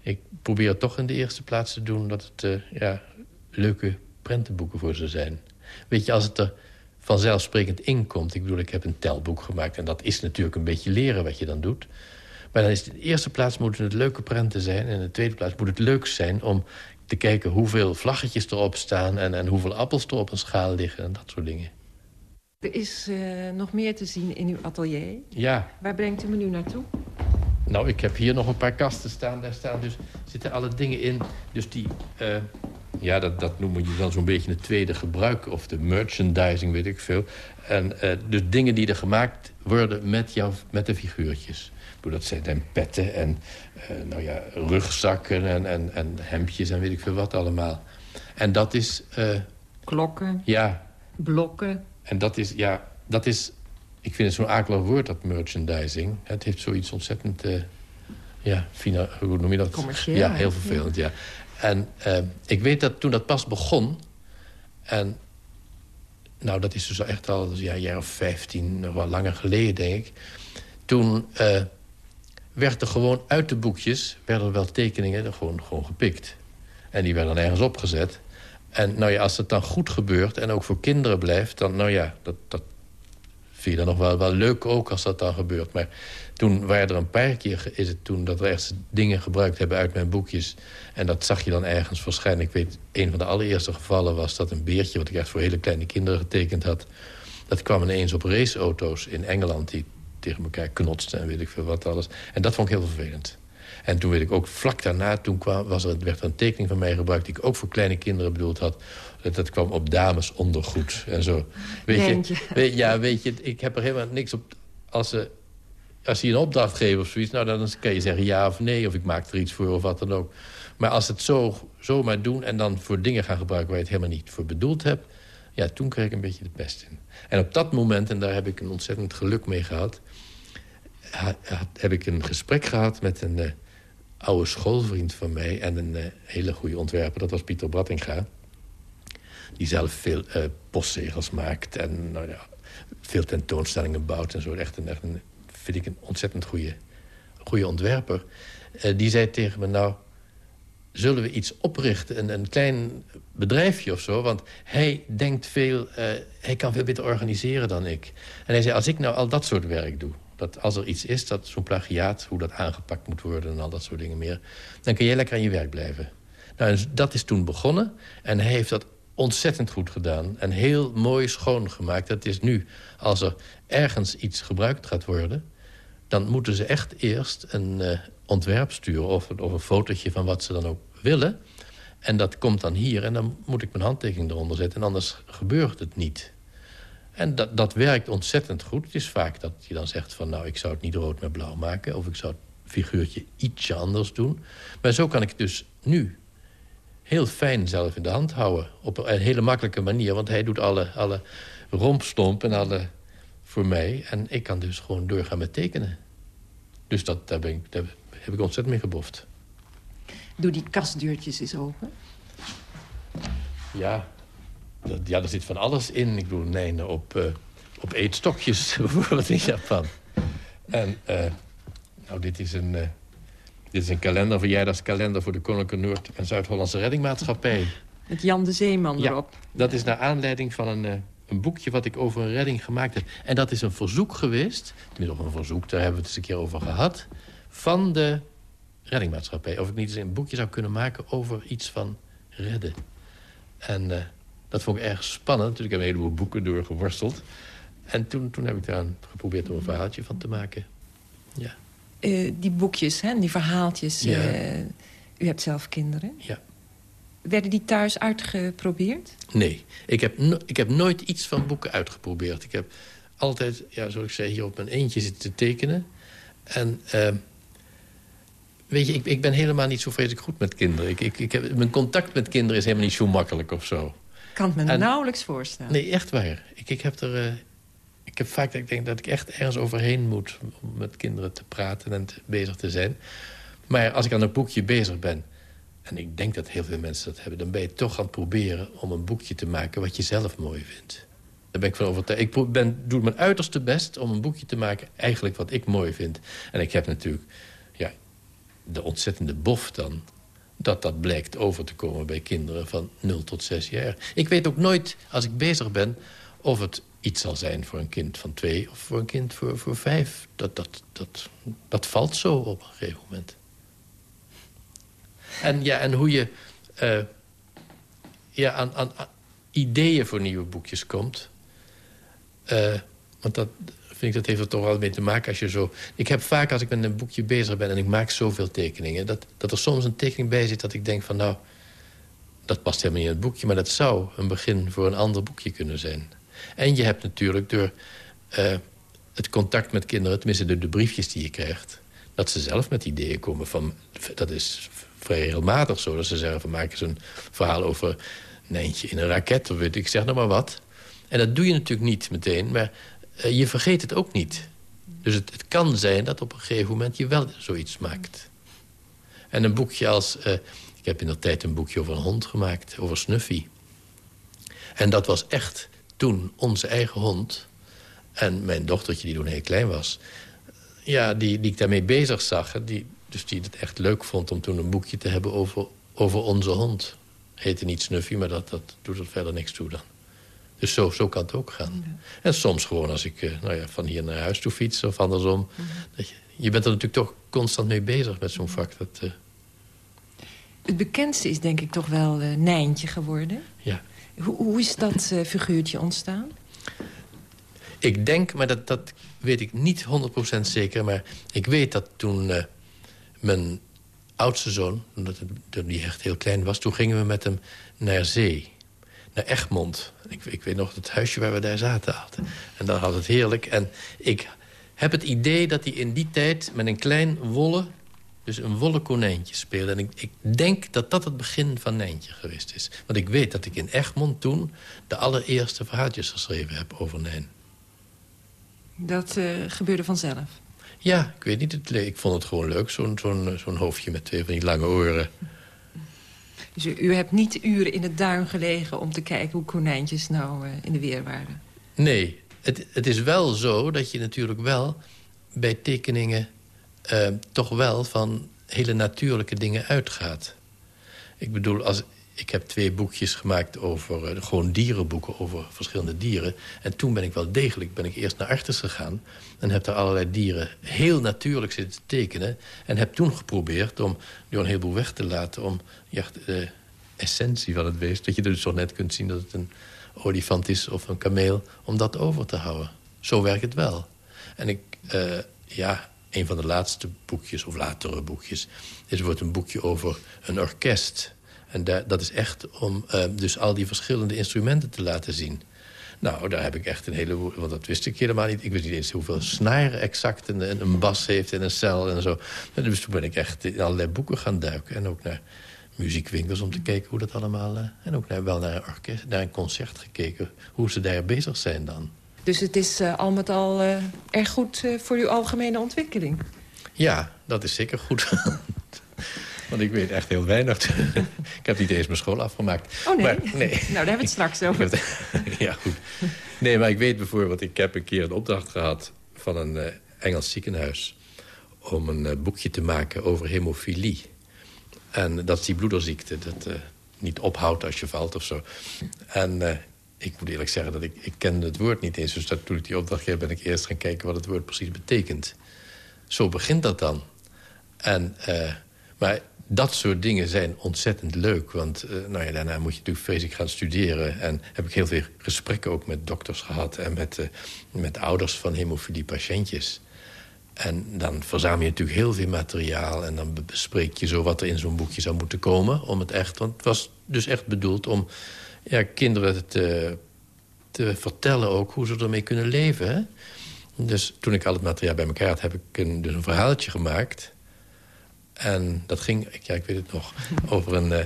Ik probeer het toch in de eerste plaats te doen... dat het uh, ja, leuke prentenboeken voor ze zijn. Weet je, als het er vanzelfsprekend in komt... ik bedoel, ik heb een telboek gemaakt... en dat is natuurlijk een beetje leren wat je dan doet... Maar dan is het in de eerste plaats moeten het leuke prenten zijn... en in de tweede plaats moet het leuk zijn om te kijken hoeveel vlaggetjes erop staan... en, en hoeveel appels er op een schaal liggen en dat soort dingen. Er is uh, nog meer te zien in uw atelier. Ja. Waar brengt u me nu naartoe? Nou, ik heb hier nog een paar kasten staan. Daar staan dus, zitten alle dingen in. Dus die... Uh, ja, dat, dat noemen je dan zo'n beetje het tweede gebruik. Of de merchandising, weet ik veel. En uh, dus dingen die er gemaakt worden met, jou, met de figuurtjes. Dat zijn dan petten en uh, nou ja, rugzakken en, en, en hemdjes en weet ik veel wat allemaal. En dat is... Klokken. Ja. Blokken. En dat is, ja, dat is... Ik vind het zo'n akelig woord, dat merchandising. Het heeft zoiets ontzettend... Ja, fina, hoe noem je dat? Commercieel. Ja, heel vervelend, ja. En uh, ik weet dat toen dat pas begon... en nou, dat is dus echt al ja, een jaar of vijftien, nog wel langer geleden, denk ik. Toen uh, werd er gewoon uit de boekjes... werden er wel tekeningen gewoon, gewoon gepikt. En die werden dan ergens opgezet. En nou ja, als het dan goed gebeurt en ook voor kinderen blijft... dan, nou ja, dat, dat vind je dan nog wel, wel leuk ook als dat dan gebeurt. Maar toen waren er een paar keer is het toen dat we echt dingen gebruikt hebben uit mijn boekjes. En dat zag je dan ergens verschijnen. Ik weet, een van de allereerste gevallen was dat een beertje... wat ik echt voor hele kleine kinderen getekend had... dat kwam ineens op raceauto's in Engeland... die tegen elkaar knotsten en weet ik veel wat alles. En dat vond ik heel vervelend. En toen weet ik ook, vlak daarna toen kwam, was er, werd er een tekening van mij gebruikt... die ik ook voor kleine kinderen bedoeld had. Dat, dat kwam op dames ondergoed en zo. Weet je, weet, ja, weet je, ik heb er helemaal niks op... Als ze als je een opdracht geeft of zoiets... Nou, dan kan je zeggen ja of nee, of ik maak er iets voor of wat dan ook. Maar als het zo zomaar doen en dan voor dingen gaan gebruiken... waar je het helemaal niet voor bedoeld hebt... ja, toen kreeg ik een beetje de pest in. En op dat moment, en daar heb ik een ontzettend geluk mee gehad... heb ik een gesprek gehad met een uh, oude schoolvriend van mij... en een uh, hele goede ontwerper, dat was Pieter Brattinga... die zelf veel uh, postzegels maakt en nou ja, veel tentoonstellingen bouwt en zo. Echt een, echt een vind ik een ontzettend goede, goede ontwerper. Die zei tegen me, nou, zullen we iets oprichten? Een, een klein bedrijfje of zo. Want hij denkt veel, hij kan veel beter organiseren dan ik. En hij zei, als ik nou al dat soort werk doe... dat als er iets is, dat zo'n plagiaat, hoe dat aangepakt moet worden... en al dat soort dingen meer... dan kun jij lekker aan je werk blijven. Nou, dat is toen begonnen. En hij heeft dat ontzettend goed gedaan. En heel mooi schoongemaakt. Dat is nu, als er ergens iets gebruikt gaat worden... dan moeten ze echt eerst een uh, ontwerp sturen... Of, of een fotootje van wat ze dan ook willen. En dat komt dan hier en dan moet ik mijn handtekening eronder zetten... en anders gebeurt het niet. En dat, dat werkt ontzettend goed. Het is vaak dat je dan zegt van... nou, ik zou het niet rood met blauw maken... of ik zou het figuurtje ietsje anders doen. Maar zo kan ik het dus nu heel fijn zelf in de hand houden. Op een hele makkelijke manier, want hij doet alle, alle rompstomp en alle voor mij. En ik kan dus gewoon doorgaan met tekenen. Dus dat, daar, ben ik, daar heb ik ontzettend mee geboft. Doe die kastdeurtjes eens open. Ja, dat, ja, er zit van alles in. Ik bedoel, nee, op, uh, op eetstokjes bijvoorbeeld in Japan. En uh, nou, dit is een... Uh, dit is een kalender, verjaardagskalender voor de Koninklijke Noord- en Zuid-Hollandse Reddingmaatschappij. Met Jan de Zeeman ja, erop. dat is naar aanleiding van een, een boekje wat ik over een redding gemaakt heb. En dat is een verzoek geweest, tenminste een verzoek, daar hebben we het eens een keer over gehad... van de reddingmaatschappij. Of ik niet eens een boekje zou kunnen maken over iets van redden. En uh, dat vond ik erg spannend. Natuurlijk heb ik een heleboel boeken doorgeworsteld. En toen, toen heb ik daar geprobeerd om een verhaaltje van te maken. Ja. Uh, die boekjes, hè, die verhaaltjes. Ja. Uh, u hebt zelf kinderen. Ja. Werden die thuis uitgeprobeerd? Nee. Ik heb, no ik heb nooit iets van boeken uitgeprobeerd. Ik heb altijd, ja, zoals ik zei, hier op mijn eentje zitten te tekenen. En uh, weet je, ik, ik, ben helemaal niet zo vreselijk goed met kinderen. Ik, ik, ik heb, mijn contact met kinderen is helemaal niet zo makkelijk of zo. Kan het me en, nauwelijks voorstellen. Nee, echt waar. Ik, ik heb er... Uh, ik heb vaak dat ik denk dat ik echt ergens overheen moet... om met kinderen te praten en te, bezig te zijn. Maar als ik aan een boekje bezig ben... en ik denk dat heel veel mensen dat hebben... dan ben je toch aan het proberen om een boekje te maken... wat je zelf mooi vindt. Daar ben ik van overtuigd. Ik ben, doe mijn uiterste best om een boekje te maken... eigenlijk wat ik mooi vind. En ik heb natuurlijk ja, de ontzettende bof dan... dat dat blijkt over te komen bij kinderen van 0 tot 6 jaar. Ik weet ook nooit, als ik bezig ben... of het iets zal zijn voor een kind van twee of voor een kind voor, voor vijf. Dat, dat, dat, dat valt zo op een gegeven moment. En, ja, en hoe je uh, ja, aan, aan, aan, ideeën voor nieuwe boekjes komt. Uh, want dat vind ik, dat heeft er toch wel mee te maken als je zo... Ik heb vaak als ik met een boekje bezig ben en ik maak zoveel tekeningen... dat, dat er soms een tekening bij zit dat ik denk van... nou, dat past helemaal niet in het boekje... maar dat zou een begin voor een ander boekje kunnen zijn. En je hebt natuurlijk door uh, het contact met kinderen... tenminste door de briefjes die je krijgt... dat ze zelf met ideeën komen van... dat is vrij regelmatig zo, dat ze zeggen... van maken ze een verhaal over een eentje in een raket... of weet ik, zeg nog maar wat. En dat doe je natuurlijk niet meteen, maar je vergeet het ook niet. Dus het, het, kan zijn dat op een gegeven moment je wel zoiets maakt. En een boekje als... Uh, ik heb in de tijd een boekje over een hond gemaakt, over Snuffy. En dat was echt toen onze eigen hond... en mijn dochtertje, die toen heel klein was... ja, die, die ik daarmee bezig zag... Die, dus die het echt leuk vond om toen een boekje te hebben over, over onze hond. Heette niet Snuffy, maar dat, dat doet er verder niks toe dan. Dus zo, zo kan het ook gaan. En soms gewoon als ik nou ja, van hier naar huis toe fiets of andersom. Mhm. dat je, je bent er natuurlijk toch constant mee bezig met zo'n vak. Dat, Het bekendste is denk ik toch wel uh, Nijntje geworden. Ja. Hoe, hoe is dat uh, figuurtje ontstaan? Ik denk, maar dat, dat weet ik niet 100% zeker... maar ik weet dat toen mijn oudste zoon, omdat die echt heel klein was... toen gingen we met hem naar zee, naar Egmond. Ik, ik weet nog het huisje waar we daar zaten hadden. En dan had het heerlijk. En ik heb het idee dat hij in die tijd met een klein wollen... dus een wollen konijntje speelde. En ik, ik denk dat dat het begin van Nijntje geweest is. Want ik weet dat ik in Egmond toen... de allereerste verhaaltjes geschreven heb over Nijn. Dat uh, gebeurde vanzelf? Ja, ik weet niet. Het, ik vond het gewoon leuk, zo'n zo'n zo'n hoofdje met twee van die lange oren. Dus u, hebt niet uren in het duin gelegen om te kijken hoe konijntjes nou uh, in de weer waren? Nee, het, het is wel zo dat je natuurlijk wel bij tekeningen... Uh, toch wel van hele natuurlijke dingen uitgaat. Ik bedoel, als, ik heb twee boekjes gemaakt over uh, gewoon dierenboeken over verschillende dieren. En toen ben ik wel degelijk ben ik eerst naar Artes gegaan en heb daar allerlei dieren heel natuurlijk zitten tekenen en heb toen geprobeerd om door een heleboel weg te laten om ja, de essentie van het beest, dat je dus zo net kunt zien dat het een olifant is of een kameel, om dat over te houden. Zo werkt het wel. En ik, uh, ja, een van de laatste boekjes, of latere boekjes... is wordt een boekje over een orkest. En daar, dat is echt om uh, dus al die verschillende instrumenten te laten zien. Nou, daar heb ik echt een heleboel... Want dat wist ik helemaal niet. Ik wist niet eens hoeveel snaren exact een, een bas heeft en een cel en zo. Dus toen ben ik echt in allerlei boeken gaan duiken. En ook naar muziekwinkels om te kijken hoe dat allemaal... Uh, en ook naar, wel naar een, orkest, naar een concert gekeken. Hoe ze daar bezig zijn dan. Dus het is uh, al met al uh, erg goed voor uw algemene ontwikkeling? Ja, dat is zeker goed. Want ik weet echt heel weinig. ik heb niet eens mijn school afgemaakt. Oh nee? Maar, nee. nou, daar hebben we het straks over. ja, goed. Nee, maar ik weet bijvoorbeeld... ik heb een keer een opdracht gehad van een uh, Engels ziekenhuis... om een uh, boekje te maken over hemofilie. En dat is die bloederziekte. Dat uh, niet ophoudt als je valt of zo. En ik moet eerlijk zeggen dat ik, ik kende het woord niet eens. Dus dat, toen ik die opdracht kreeg ben ik eerst gaan kijken wat het woord precies betekent. Zo begint dat dan. En, maar dat soort dingen zijn ontzettend leuk. Want uh, nou ja, daarna moet je natuurlijk vreselijk gaan studeren. En heb ik heel veel gesprekken ook met dokters gehad... en met, uh, met ouders van hemofilie-patiëntjes. En dan verzamel je natuurlijk heel veel materiaal... en dan bespreek je zo wat er in zo'n boekje zou moeten komen... om het echt, want het was dus echt bedoeld om ja, kinderen te, te vertellen ook... hoe ze ermee kunnen leven? Dus toen ik al het materiaal bij elkaar had, heb ik dus een verhaaltje gemaakt... En dat ging, ja, ik weet het nog, over een, uh,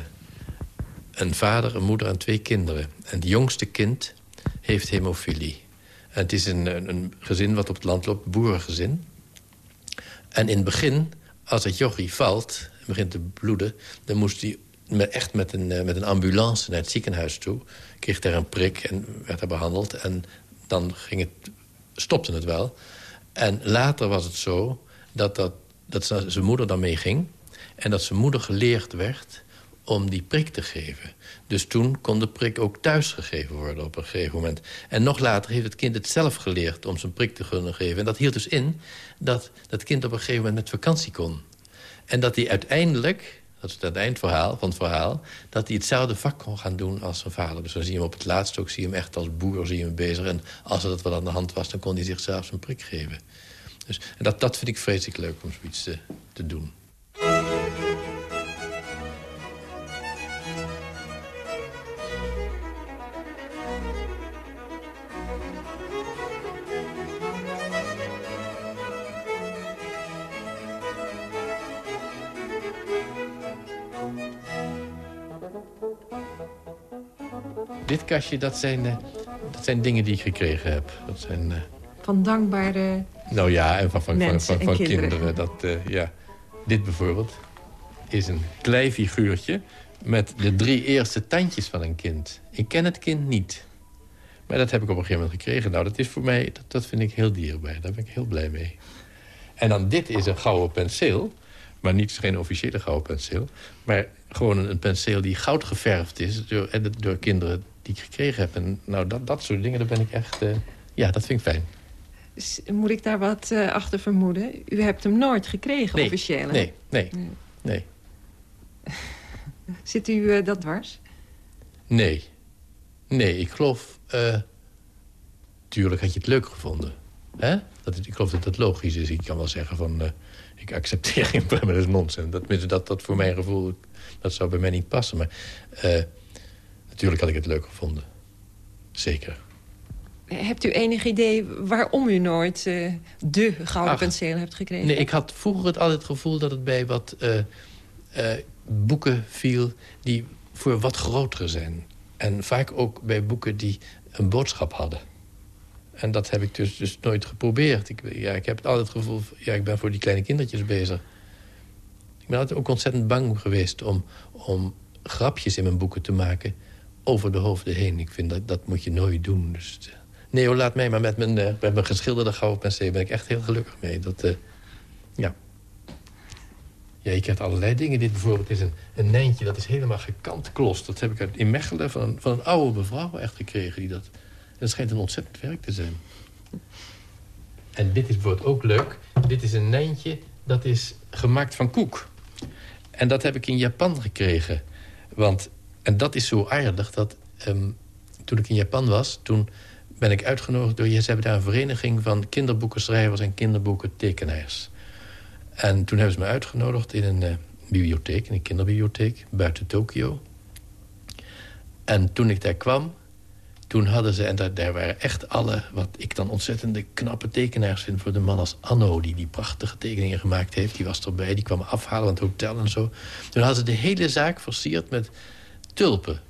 een vader, een moeder en twee kinderen. En het jongste kind heeft hemofilie. En het is een, een gezin wat op het land loopt, boerengezin. En in het begin, als het jochie valt begint te bloeden... dan moest hij echt met een, uh, met een ambulance naar het ziekenhuis toe. Kreeg daar een prik en werd er behandeld. En dan ging het, stopte het wel. En later was het zo dat dat dat zijn moeder dan mee ging. En dat zijn moeder geleerd werd om die prik te geven. Dus toen kon de prik ook thuis gegeven worden op een gegeven moment. En nog later heeft het kind het zelf geleerd om zijn prik te kunnen geven. En dat hield dus in dat dat kind op een gegeven moment met vakantie kon. En dat hij uiteindelijk, dat is het eindverhaal van het verhaal... dat hij hetzelfde vak kon gaan doen als zijn vader. Dus dan zie je hem op het laatst ook, zie hem echt als boer zie hem bezig. En als er dat wel aan de hand was, dan kon hij zichzelf zijn prik geven. Dus, en dat, dat vind ik vreselijk leuk om zoiets te, te doen. Dit kastje, dat zijn, uh, dat zijn dingen die ik gekregen heb. Dat zijn... Van dankbare Nou ja, en van, van, van, van, van kinderen. kinderen. Dat, uh, ja. Dit bijvoorbeeld is een kleifiguurtje met de drie eerste tandjes van een kind. Ik ken het kind niet. Maar dat heb ik op een gegeven moment gekregen. Nou, dat is voor mij, dat, dat vind ik heel dierbaar. Daar ben ik heel blij mee. En dan dit is een gouden penseel. Maar niet geen officiële gouden penseel. Maar gewoon een, een penseel die goud geverfd is door, door kinderen die ik gekregen heb. En nou, dat, dat soort dingen, daar ben ik echt... eh, ja, dat vind ik fijn. Moet ik daar wat eh, achter vermoeden? U hebt hem nooit gekregen, Nee, officieel, hè? Nee, nee, Nee. nee, Zit u eh, dat dwars? nee. Nee, ik geloof... eh tuurlijk had je het leuk gevonden. Hè? Dat, ik geloof dat dat logisch is. Ik kan wel zeggen van... ik accepteer geen is nonsens. Dat, dat, dat voor mijn gevoel... dat zou bij mij niet passen. Maar natuurlijk had ik het leuk gevonden. Zeker. Hebt u enig idee waarom u nooit eh, de gouden Ach. penseel hebt gekregen? Nee, ik had vroeger het altijd het gevoel dat het bij wat eh, eh, boeken viel... die voor wat grotere zijn. En vaak ook bij boeken die een boodschap hadden. En dat heb ik dus, dus nooit geprobeerd. Ik, ja, ik heb het altijd het gevoel... ja, ik ben voor die kleine kindertjes bezig. Ik ben altijd ook ontzettend bang geweest... om, om grapjes in mijn boeken te maken over de hoofden heen. Ik vind dat dat moet je nooit doen. Dus, nee hoor, laat mij maar met mijn, eh, met mijn geschilderde gouden penseel... ben ik echt heel gelukkig mee. Dat, eh, ja. Ja, je krijgt allerlei dingen. Dit bijvoorbeeld is een, een nijntje, dat is helemaal gekant klos. Dat heb ik uit, in Mechelen van een, van een oude mevrouw echt gekregen. Die dat, dat schijnt een ontzettend werk te zijn. En dit is bijvoorbeeld ook leuk. Dit is een nijntje, dat is gemaakt van koek. En dat heb ik in Japan gekregen. Want, en dat is zo aardig, dat ehm, toen ik in Japan was... toen ben ik uitgenodigd door... Ze hebben daar een vereniging van kinderboekenschrijvers en kinderboekentekenaars. En toen hebben ze me uitgenodigd in een eh, bibliotheek, in een kinderbibliotheek, buiten Tokio. En toen ik daar kwam, toen hadden ze... en daar, daar waren echt alle, wat ik dan ontzettende knappe tekenaars vind... voor de man als Anno, die die prachtige tekeningen gemaakt heeft. Die was erbij, die kwam afhalen van het hotel en zo. Toen hadden ze de hele zaak versierd met tulpen.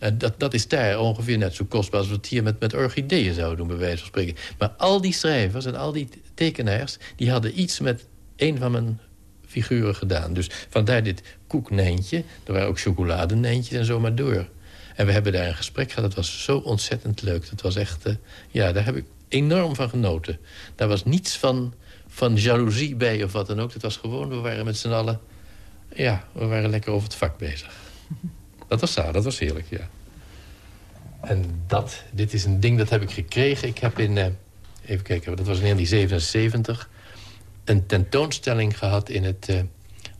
En dat, dat is daar ongeveer net zo kostbaar als we het hier met, met orchideeën zouden doen, bij wijze van spreken. Maar al die schrijvers en al die tekenaars, die hadden iets met een van mijn figuren gedaan. Dus vandaar dit koeknijntje. Er waren ook chocoladenijntjes en zo maar door. En we hebben daar een gesprek gehad. Dat was zo ontzettend leuk. Dat was echt... eh, ja, daar heb ik enorm van genoten. Daar was niets van, van jaloezie bij of wat dan ook. Het was gewoon, we waren met z'n allen... Ja, we waren lekker over het vak bezig. Dat was zo, dat was heerlijk, ja. En dat, dit is een ding dat heb ik gekregen. Ik heb in, eh, even kijken, dat was in 1977... een tentoonstelling gehad in het eh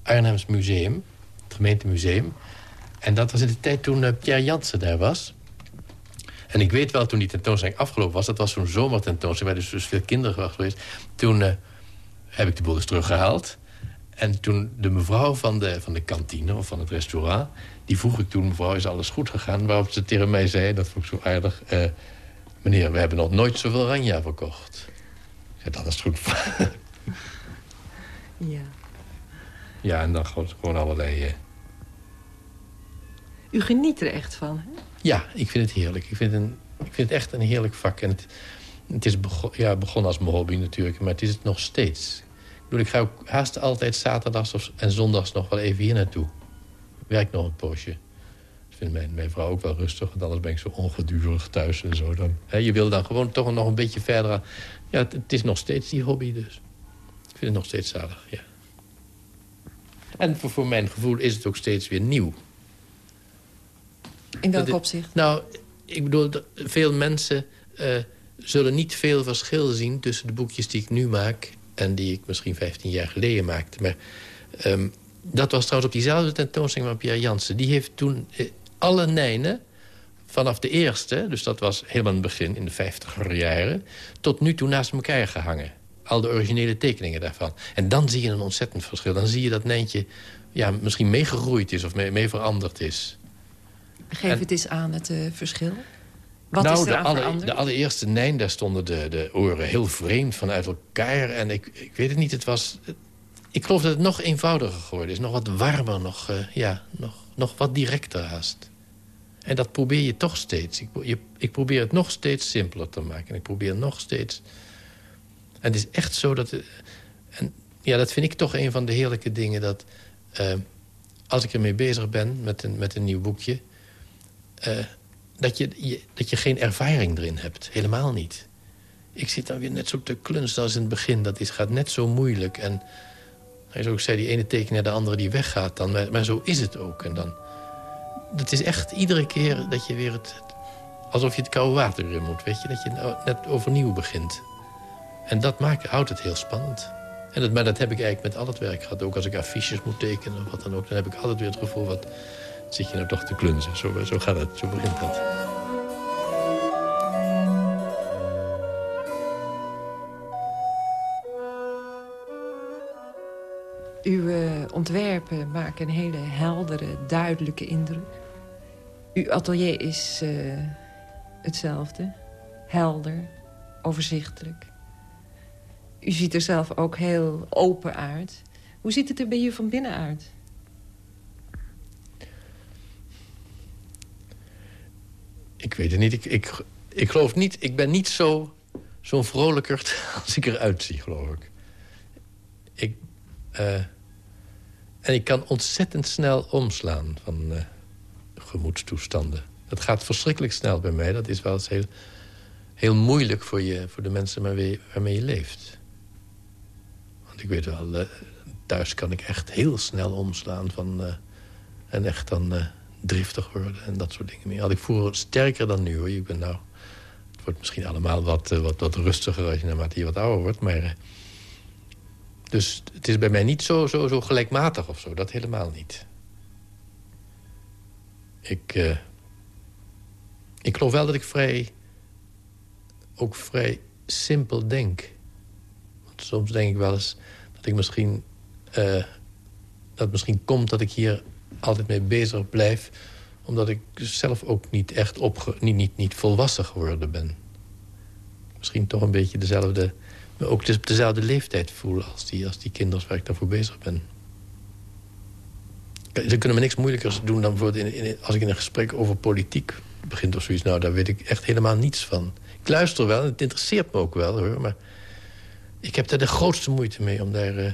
Arnhems Museum. Het gemeentemuseum. En dat was in de tijd toen eh, Pierre Jansen daar was. En ik weet wel, toen die tentoonstelling afgelopen was... dat was zo'n zomertentoonstelling, waar dus, dus veel kinderen was geweest. Toen heb ik de boel eens teruggehaald. En toen de mevrouw van de, van de kantine of van het restaurant... die vroeg ik toen, mevrouw, is alles goed gegaan? Waarop ze tegen mij zei, dat vond ik zo aardig... eh, meneer, we hebben nog nooit zoveel ranja verkocht. Ik zei, dat is goed. Ja. ja, en dan gewoon, allerlei... eh, U geniet er echt van, hè? Ja, ik vind het heerlijk. Ik vind, een, ik vind het echt een heerlijk vak. En het, het is bego ja, begonnen als mijn hobby natuurlijk, maar het is het nog steeds. Ik, bedoel, ik ga ook haast altijd zaterdags of, en zondags nog wel even hier naartoe. Werk nog een poosje. Dat vindt mijn, mijn vrouw ook wel rustig, want anders ben ik zo ongedurig thuis en zo. Dan, hè, je wil dan gewoon toch nog een beetje verder aan. Ja, het, het is nog steeds die hobby dus. Ik vind het nog steeds zalig, ja. En voor, voor mijn gevoel is het ook steeds weer nieuw. In welk Dat- opzicht? Nou, ik bedoel, veel mensen eh, zullen niet veel verschil zien... tussen de boekjes die ik nu maak... en die ik misschien 15 jaar geleden maakte. Maar ehm, dat was trouwens op diezelfde tentoonstelling van Pierre Jansen. Die heeft toen eh, alle Nijnen, vanaf de eerste... dus dat was helemaal in het begin, in de 50er jaren... tot nu toe naast elkaar gehangen. Al de originele tekeningen daarvan. En dan zie je een ontzettend verschil. Dan zie je dat Nijntje ja, misschien meegegroeid is of mee, mee veranderd is. Geef en- het eens aan, het eh, verschil. Wat nou, is er de, aan alle- veranderd? de allereerste Nijn, daar stonden de, de oren heel vreemd vanuit elkaar. En ik, ik weet het niet, het was... Ik geloof dat het nog eenvoudiger geworden is. Nog wat warmer, nog, eh, ja, nog, nog wat directer haast. En dat probeer je toch steeds. Ik, ik probeer het nog steeds simpeler te maken. En ik probeer nog steeds... En het is echt zo dat... eh, En ja, dat vind ik toch een van de heerlijke dingen... dat eh, als ik ermee bezig ben met een, met een nieuw boekje... dat, je, dat je geen ervaring erin hebt. Helemaal niet. Ik zit dan weer net zo te klunsten als in het begin. Dat is, gaat net zo moeilijk. En hij ook zei, die ene teken naar de andere die weggaat dan. Maar, zo is het ook. En dan, dat is echt iedere keer dat je weer het, alsof je het koude water in moet. Weet je, dat je net overnieuw begint. En dat maakt, houdt het heel spannend. En dat, maar dat heb ik eigenlijk met al het werk gehad. Ook als ik affiches moet tekenen of wat dan ook... dan heb ik altijd weer het gevoel, wat zit je nou toch te klunzen. Zo, zo gaat het, zo begint dat. Uw uh, ontwerpen maken een hele heldere, duidelijke indruk. Uw atelier is uh, hetzelfde. Helder, overzichtelijk. U ziet er zelf ook heel open uit. Hoe ziet het er bij u van binnen uit? Ik weet het niet. Ik, ik, ik geloof niet... Ik ben niet zo, zo'n vrolijkerd als ik eruit zie, geloof ik. Ik... Uh, en ik kan ontzettend snel omslaan van uh, gemoedstoestanden. Dat gaat verschrikkelijk snel bij mij. Dat is wel eens heel, heel moeilijk voor, je, voor de mensen waarmee, waarmee je leeft. Want ik weet wel, uh, thuis kan ik echt heel snel omslaan van... En echt dan driftig worden en dat soort dingen meer. Had ik vroeger sterker dan nu, hoor. Ik ben nou... Het wordt misschien allemaal wat, wat, wat rustiger als je naarmate je wat ouder wordt, maar... Dus het is bij mij niet zo, zo, zo gelijkmatig of zo. Dat helemaal niet. Ik, uh, ik geloof wel dat ik vrij... ook vrij simpel denk. Want soms denk ik wel eens dat ik misschien... Uh, dat misschien komt dat ik hier altijd mee bezig blijf... omdat ik zelf ook niet echt opge niet, niet, niet volwassen geworden ben. Misschien toch een beetje dezelfde ook dus op dezelfde leeftijd voelen als die, als die kinderen waar ik daarvoor bezig ben. Ze kunnen me niks moeilijkers doen dan bijvoorbeeld in, als ik in een gesprek over politiek begint of zoiets. Nou, daar weet ik echt helemaal niets van. Ik luister wel, het interesseert me ook wel, hoor. Maar ik heb daar de grootste moeite mee om daar... Uh,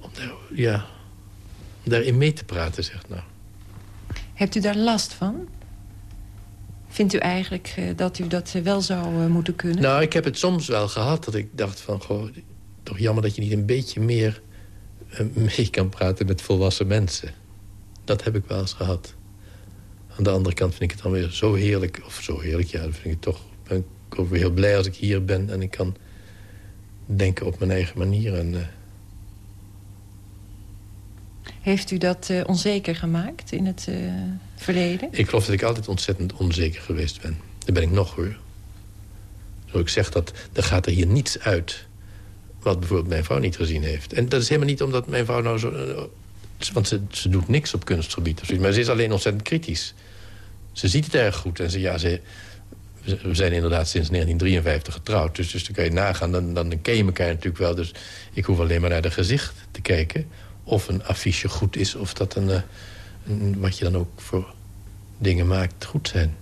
om daar, ja, om daarin mee te praten, zeg nou. Hebt u daar last van? Vindt u eigenlijk uh, dat u dat uh, wel zou uh, moeten kunnen? Nou, ik heb het soms wel gehad dat ik dacht van... Goh, toch jammer dat je niet een beetje meer mee kan praten met volwassen mensen. Dat heb ik wel eens gehad. Aan de andere kant vind ik het dan weer zo heerlijk... of zo heerlijk, ja, dan vind ik toch... ben ik ook weer heel blij als ik hier ben... en ik kan denken op mijn eigen manier. En, Heeft u dat uh, onzeker gemaakt in het uh, Ik geloof dat ik altijd ontzettend onzeker geweest ben. Dat ben ik nog hoor. Zo ik zeg dat, er gaat er hier niets uit... wat bijvoorbeeld mijn vrouw niet gezien heeft. En dat is helemaal niet omdat mijn vrouw nou zo... Uh, want ze, doet niks op kunstgebied. Of maar ze is alleen ontzettend kritisch. Ze ziet het erg goed. En ze, ja, ze, we zijn inderdaad sinds 1953 getrouwd. Dus, dus dan kan je nagaan, dan, dan ken je elkaar natuurlijk wel. Dus ik hoef alleen maar naar de gezicht te kijken of een affiche goed is... of dat een, wat je dan ook voor dingen maakt goed zijn.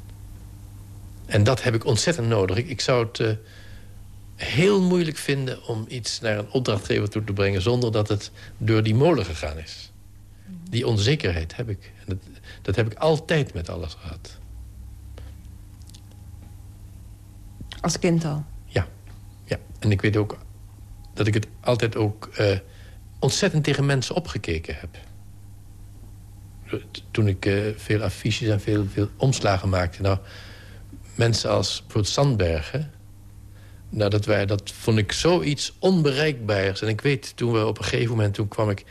En dat heb ik ontzettend nodig. Ik, ik zou het uh, heel moeilijk vinden om iets naar een opdrachtgever toe te brengen... zonder dat het door die molen gegaan is. Die onzekerheid heb ik. En dat, dat heb ik altijd met alles gehad. Als kind al? Ja. ja. En ik weet ook dat ik het altijd ook... Uh, ontzettend tegen mensen opgekeken heb. Toen ik uh, veel affiches en veel, veel omslagen maakte. Nou, mensen als bijvoorbeeld Sandbergen... Nou, dat, wij, dat vond ik zoiets onbereikbaars. En ik weet, toen we op een gegeven moment... toen kwam ik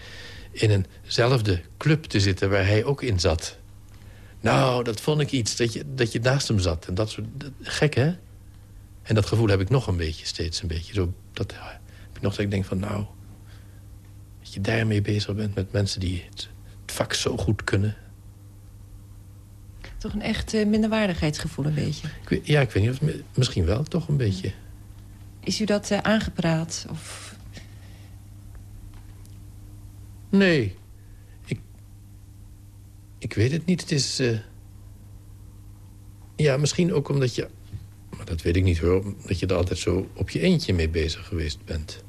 in eenzelfde club te zitten waar hij ook in zat. Nou, dat vond ik iets, dat je, dat je naast hem zat. En dat soort, gek, hè? En dat gevoel heb ik nog een beetje, steeds een beetje. Zo, dat ik nog dat ik denk van, nou dat je daarmee bezig bent met mensen die het vak zo goed kunnen. Toch een echt uh, minderwaardigheidsgevoel een beetje? Ik weet, ja, ik weet niet. Of, misschien wel, toch een beetje. Is u dat uh, aangepraat? Of... Nee. Ik, ik weet het niet. Het is... Uh... Ja, misschien ook omdat je... Maar dat weet ik niet hoor. Dat je er altijd zo op je eentje mee bezig geweest bent.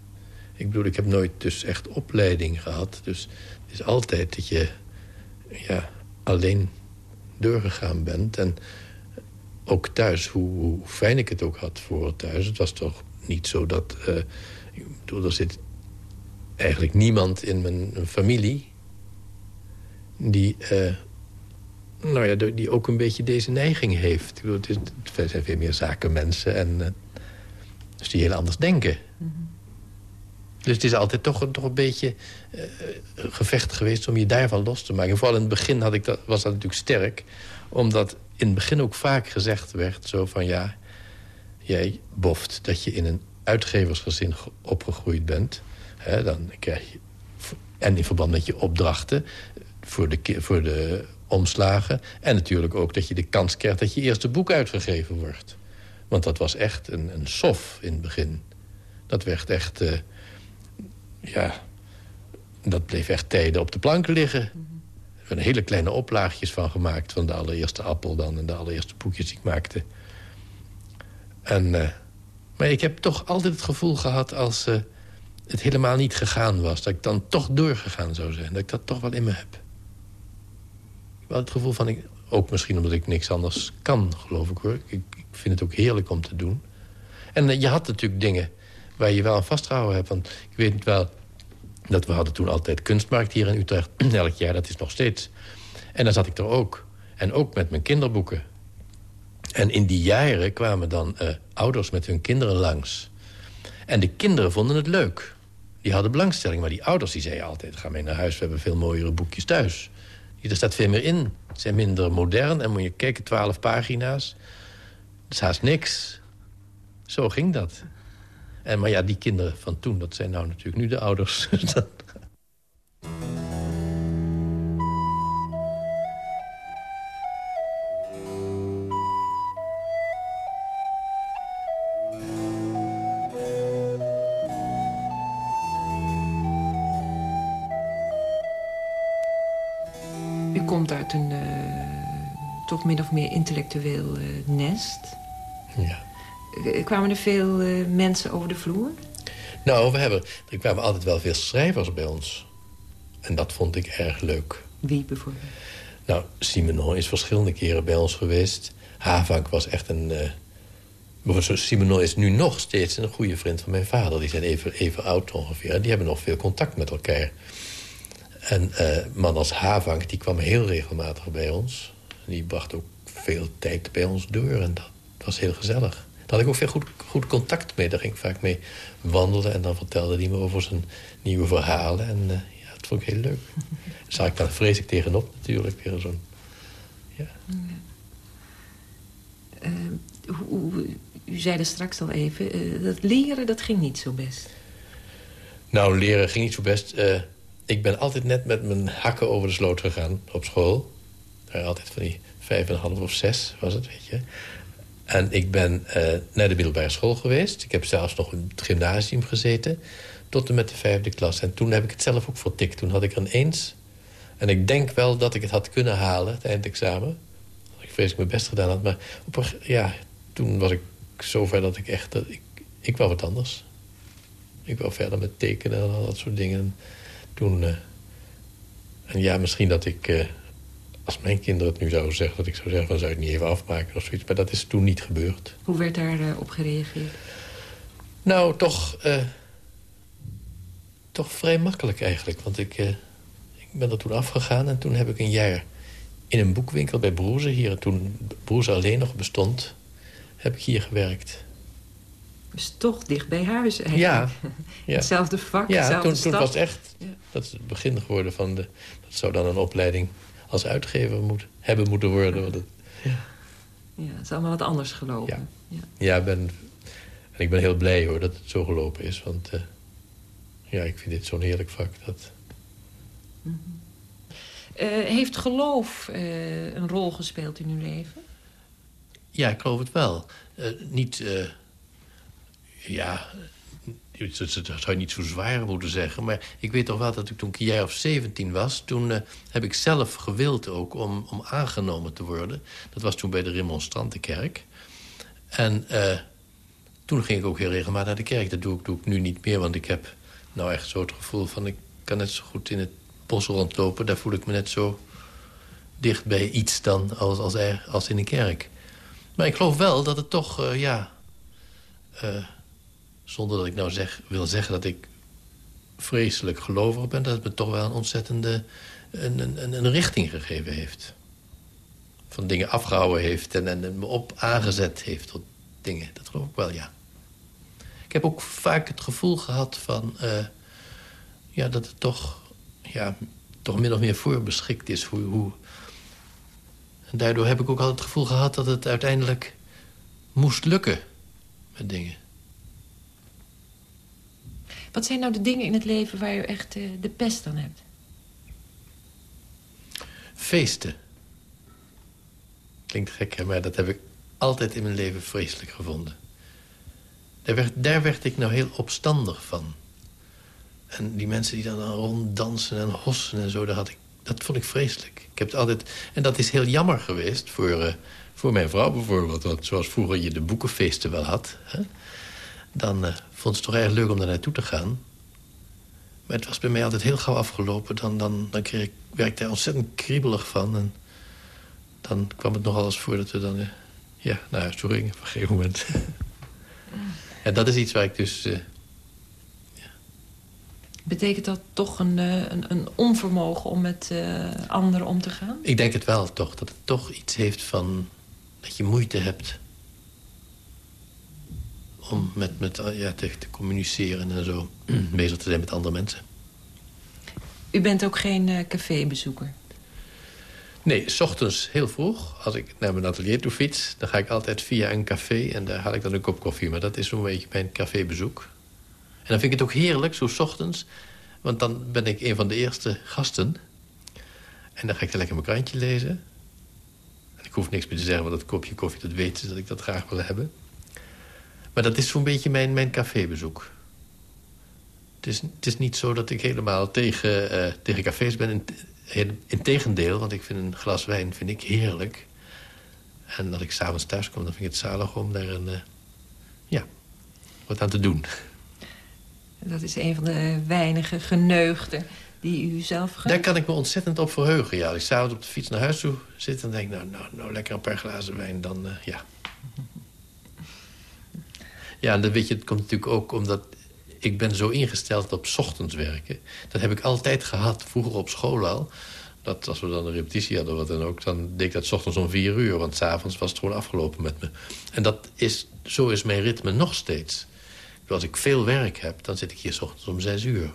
Ik bedoel, ik heb nooit dus echt opleiding gehad. Dus is altijd dat je ja, alleen doorgegaan bent. En ook thuis, hoe, fijn ik het ook had voor thuis. Het was toch niet zo dat... Uh, ik bedoel, er zit eigenlijk niemand in mijn familie... die uh, nou ja, die ook een beetje deze neiging heeft. Ik het, is, zijn veel meer zakenmensen en... Uh, dus die heel anders denken. Dus het is altijd toch, toch een beetje uh, gevecht geweest om je daarvan los te maken. vooral in het begin had ik dat, was dat natuurlijk sterk. Omdat in het begin ook vaak gezegd werd zo van... ja, jij boft dat je in een uitgeversgezin opgegroeid bent. Hè, dan krijg je, en in verband met je opdrachten voor de, voor de omslagen. En natuurlijk ook dat je de kans krijgt dat je eerste boek uitgegeven wordt. Want dat was echt een, een sof in het begin. Dat werd echt... Uh, ja, dat bleef echt tijden op de planken liggen. Er werden hele kleine oplaagjes van gemaakt... van de allereerste appel dan en de allereerste boekjes die ik maakte. En, uh, maar ik heb toch altijd het gevoel gehad als uh, het helemaal niet gegaan was... dat ik dan toch doorgegaan zou zijn. Dat ik dat toch wel in me heb wel het gevoel van... Ik, ook misschien omdat ik niks anders kan, geloof ik hoor. Ik, ik vind het ook heerlijk om te doen. En uh, je had natuurlijk dingen waar je wel aan vastgehouden hebt. Want ik weet wel dat we hadden toen altijd kunstmarkt hier in Utrecht. Elk jaar, dat is nog steeds. En dan zat ik er ook. En ook met mijn kinderboeken. En in die jaren kwamen dan uh, ouders met hun kinderen langs. En de kinderen vonden het leuk. Die hadden belangstelling. Maar die ouders die zeiden altijd... ga mee naar huis, we hebben veel mooiere boekjes thuis. Er staat veel meer in. Ze zijn minder modern. En moet je kijken, twaalf pagina's. Dat is haast niks. Zo ging dat. En, maar ja, die kinderen van toen, dat zijn nou natuurlijk nu de ouders. een uh, toch min of meer intellectueel uh, nest. Ja. Eh, kwamen er veel mensen over de vloer? Nou, we hebben, er kwamen altijd wel veel schrijvers bij ons. En dat vond ik erg leuk. Wie bijvoorbeeld? Nou, Simonon is verschillende keren bij ons geweest. Havank was echt een... Uh, Simonon is nu nog steeds een goede vriend van mijn vader. Die zijn even, even oud ongeveer. Die hebben nog veel contact met elkaar. En uh, man als Havank, die kwam heel regelmatig bij ons. Die bracht ook veel tijd bij ons door en dat was heel gezellig. Daar had ik ook veel goed, goed contact mee. Daar ging ik vaak mee wandelen en dan vertelde hij me over zijn nieuwe verhalen. En uh, ja, dat vond ik heel leuk. Daar zag ik dan vreselijk tegenop natuurlijk. Weer zo'n... Ja. Uh, u zei er straks al even, dat leren dat ging niet zo best. Nou, leren ging niet zo best ik ben altijd net met mijn hakken over de sloot gegaan op school. Daar altijd van die vijf en een half of zes was het, weet je. En ik ben uh, naar de middelbare school geweest. Ik heb zelfs nog in het gymnasium gezeten. Tot en met de vijfde klas. En toen heb ik het zelf ook vertikt. Toen had ik er een eens. En ik denk wel dat ik het had kunnen halen, het eindexamen. Ik vrees ik mijn best gedaan had. Maar op, ja, toen was ik zover dat ik echt... Ik, ik wou wat anders. Ik wou verder met tekenen en al dat soort dingen toen... Uh, en ja, misschien dat ik... Uh, als mijn kinderen het nu zouden zeggen... dat ik zou zeggen, van zou je het niet even afmaken of zoiets. Maar dat is toen niet gebeurd. Hoe werd daarop uh, op gereageerd? Nou, toch... toch vrij makkelijk eigenlijk. Want ik, ik ben er toen afgegaan en toen heb ik een jaar... in een boekwinkel bij Broeze hier... toen Broeze alleen nog bestond... heb ik hier gewerkt. Dus toch dicht bij huis eigenlijk. Ja. ja. Hetzelfde vak, ja, toen, toen was echt... Dat is het begin geworden van de... Dat zou dan een opleiding als uitgever moet, hebben moeten worden. Want het, ja. ja, het is allemaal wat anders gelopen. Ja, ja. ben, en ik ben heel blij hoor dat het zo gelopen is. Want uh, ja, ik vind dit zo'n heerlijk vak. Dat... Mm -hmm. uh, heeft geloof uh, een rol gespeeld in uw leven? Ja, ik geloof het wel. niet ja, dat zou je niet zo zwaar moeten zeggen. Maar ik weet toch wel dat ik toen ik een jaar of 17 was... toen uh, heb ik zelf gewild ook om, om aangenomen te worden. Dat was toen bij de Remonstrantenkerk. En uh, toen ging ik ook heel regelmatig naar de kerk. Dat doe ik, doe ik nu niet meer, want ik heb nou echt zo het gevoel van... ik kan net zo goed in het bos rondlopen. Daar voel ik me net zo dicht bij iets dan als, als, als in een kerk. Maar ik geloof wel dat het toch, uh, ja zonder dat ik nou zeg, wil zeggen dat ik vreselijk gelovig ben... dat het me toch wel een ontzettende een, een, een richting gegeven heeft. van dingen afgehouden heeft... en, en me op aangezet heeft tot dingen. Dat geloof ik wel, ja. Ik heb ook vaak het gevoel gehad van... Uh, ja, dat het toch, ja, toch min of meer voorbeschikt is. Hoe, hoe... En daardoor heb ik ook altijd het gevoel gehad dat het uiteindelijk moest lukken met dingen. Wat zijn nou de dingen in het leven waar je echt uh, de pest aan hebt? Feesten. Klinkt gek, hè, maar dat heb ik altijd in mijn leven vreselijk gevonden. Daar werd, daar werd ik nou heel opstandig van. En die mensen die dan ronddansen en hossen en zo, dat, had ik, dat vond ik vreselijk. Ik heb het altijd, en dat is heel jammer geweest voor, uh, voor mijn vrouw bijvoorbeeld. Want zoals vroeger je de boekenfeesten wel had... Hè, dan uh, vond het toch erg leuk om daar naartoe te gaan. Maar het was bij mij altijd heel gauw afgelopen. Dan, dan, dan kreeg ik, ik daar ontzettend kriebelig van. En dan kwam het nogal eens voor dat we dan uh, ja, naar huis toe gingen op een gegeven moment. en dat is iets waar ik dus... Uh, ja. Betekent dat toch een, een, een onvermogen om met anderen om te gaan? Ik denk het wel, toch. Dat het toch iets heeft van... dat je moeite hebt om met, met ja, te, te communiceren en zo bezig te zijn met andere mensen. U bent ook geen uh, cafébezoeker? Nee, s ochtends heel vroeg. Als ik naar mijn atelier toe fiets, dan ga ik altijd via een café... en daar haal ik dan een kop koffie. Maar dat is zo'n beetje mijn cafébezoek. En dan vind ik het ook heerlijk, zo s ochtends. Want dan ben ik een van de eerste gasten. En dan ga ik er lekker mijn krantje lezen. En ik hoef niks meer te zeggen, want dat kopje koffie, dat weten ze dat ik dat graag wil hebben. Maar dat is zo'n beetje mijn, mijn cafébezoek. Het is, het is niet zo dat ik helemaal tegen, uh, tegen cafés ben. In, Integendeel, want ik vind een glas wijn vind ik heerlijk. En dat ik s'avonds thuis kom, dan vind ik het zalig om daar een, uh, ja, wat aan te doen. Dat is een van de weinige geneugden die u zelf. Daar kan ik me ontzettend op verheugen, ja. Als ik s'avonds op de fiets naar huis toe zit... en denk nou, nou, nou lekker een paar glazen wijn, dan uh, ja... Ja, en dat weet je, het komt natuurlijk ook omdat ik ben zo ingesteld op ochtends werken. Dat heb ik altijd gehad, vroeger op school al. Dat als we dan een repetitie hadden, wat dan ook, dan deed ik dat ochtends om vier uur. Want s'avonds was het gewoon afgelopen met me. En dat is, zo is mijn ritme nog steeds. Als ik veel werk heb, dan zit ik hier ochtends om zes uur.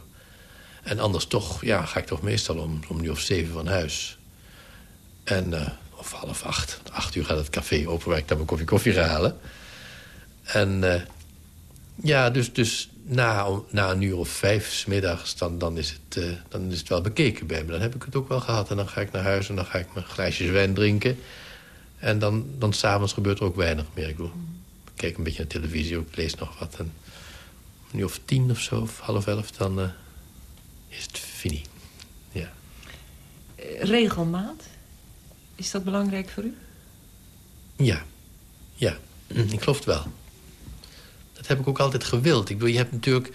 En anders toch, ja, ga ik toch meestal om, om nu of zeven van huis. En, uh, of half acht. Acht uur gaat het café open waar ik dan mijn koffie koffie ga halen. En uh, ja, dus, dus na, na een uur of vijf smiddags, dan, dan, is het, uh, dan is het wel bekeken bij me. Dan heb ik het ook wel gehad. En dan ga ik naar huis en dan ga ik mijn glaasjes wijn drinken. En dan, dan s'avonds gebeurt er ook weinig meer. Ik, kijk een beetje naar televisie, ik lees nog wat. En nu of tien of zo, of half elf, dan uh, is het fini. Ja. Regelmaat? Is dat belangrijk voor u? Ja, ja. Ik geloof het wel. Dat heb ik ook altijd gewild. Ik bedoel, je hebt natuurlijk...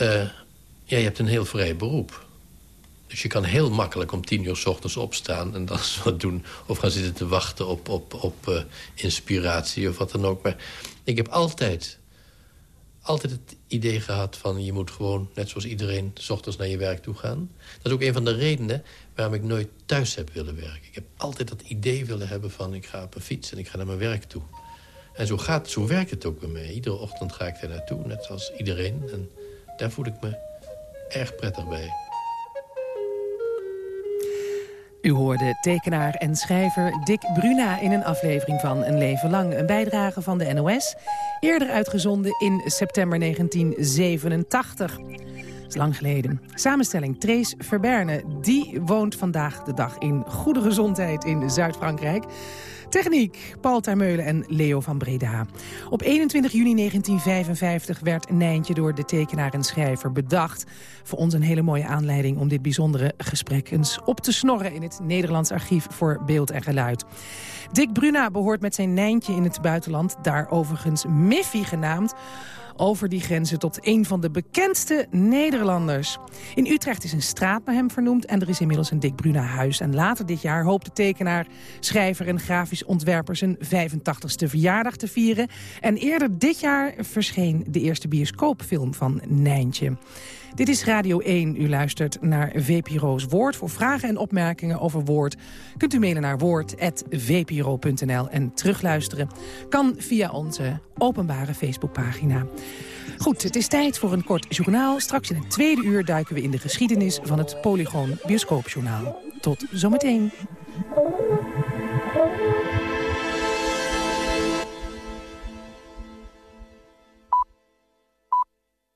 Uh, ja, je hebt een heel vrij beroep. Dus je kan heel makkelijk om tien uur s ochtends opstaan... en dan wat doen. Of gaan zitten te wachten op, op, op uh, inspiratie of wat dan ook. Maar ik heb altijd, altijd het idee gehad van... je moet gewoon, net zoals iedereen, s ochtends naar je werk toe gaan. Dat is ook een van de redenen waarom ik nooit thuis heb willen werken. Ik heb altijd dat idee willen hebben van... ik ga op een fiets en ik ga naar mijn werk toe. En zo, gaat, zo werkt het ook bij mij. Iedere ochtend ga ik daar naartoe, net als iedereen. En daar voel ik me erg prettig bij. U hoorde tekenaar en schrijver Dick Bruna in een aflevering van Een Leven Lang. Een bijdrage van de NOS, eerder uitgezonden in september 1987. Dat is lang geleden. Samenstelling Trace Verberne, die woont vandaag de dag in goede gezondheid in Zuid-Frankrijk. Techniek, Paul Termeulen en Leo van Breda. Op 21 juni 1955 werd Nijntje door de tekenaar en schrijver bedacht. Voor ons een hele mooie aanleiding om dit bijzondere gesprek eens op te snorren... in het Nederlands Archief voor Beeld en Geluid. Dick Bruna behoort met zijn Nijntje in het buitenland, daar overigens Miffy genaamd over die grenzen tot een van de bekendste Nederlanders. In Utrecht is een straat naar hem vernoemd en er is inmiddels een Dick Bruna huis. En later dit jaar hoopt de tekenaar, schrijver en grafisch ontwerper zijn 85ste verjaardag te vieren. En eerder dit jaar verscheen de eerste bioscoopfilm van Nijntje. Dit is Radio 1. U luistert naar VPRO's Woord. Voor vragen en opmerkingen over Woord kunt u mailen naar woord.vpro.nl. En terugluisteren kan via onze openbare Facebookpagina. Goed, het is tijd voor een kort journaal. Straks in het tweede uur duiken we in de geschiedenis van het Polygoon Bioscoopjournaal. Tot zometeen.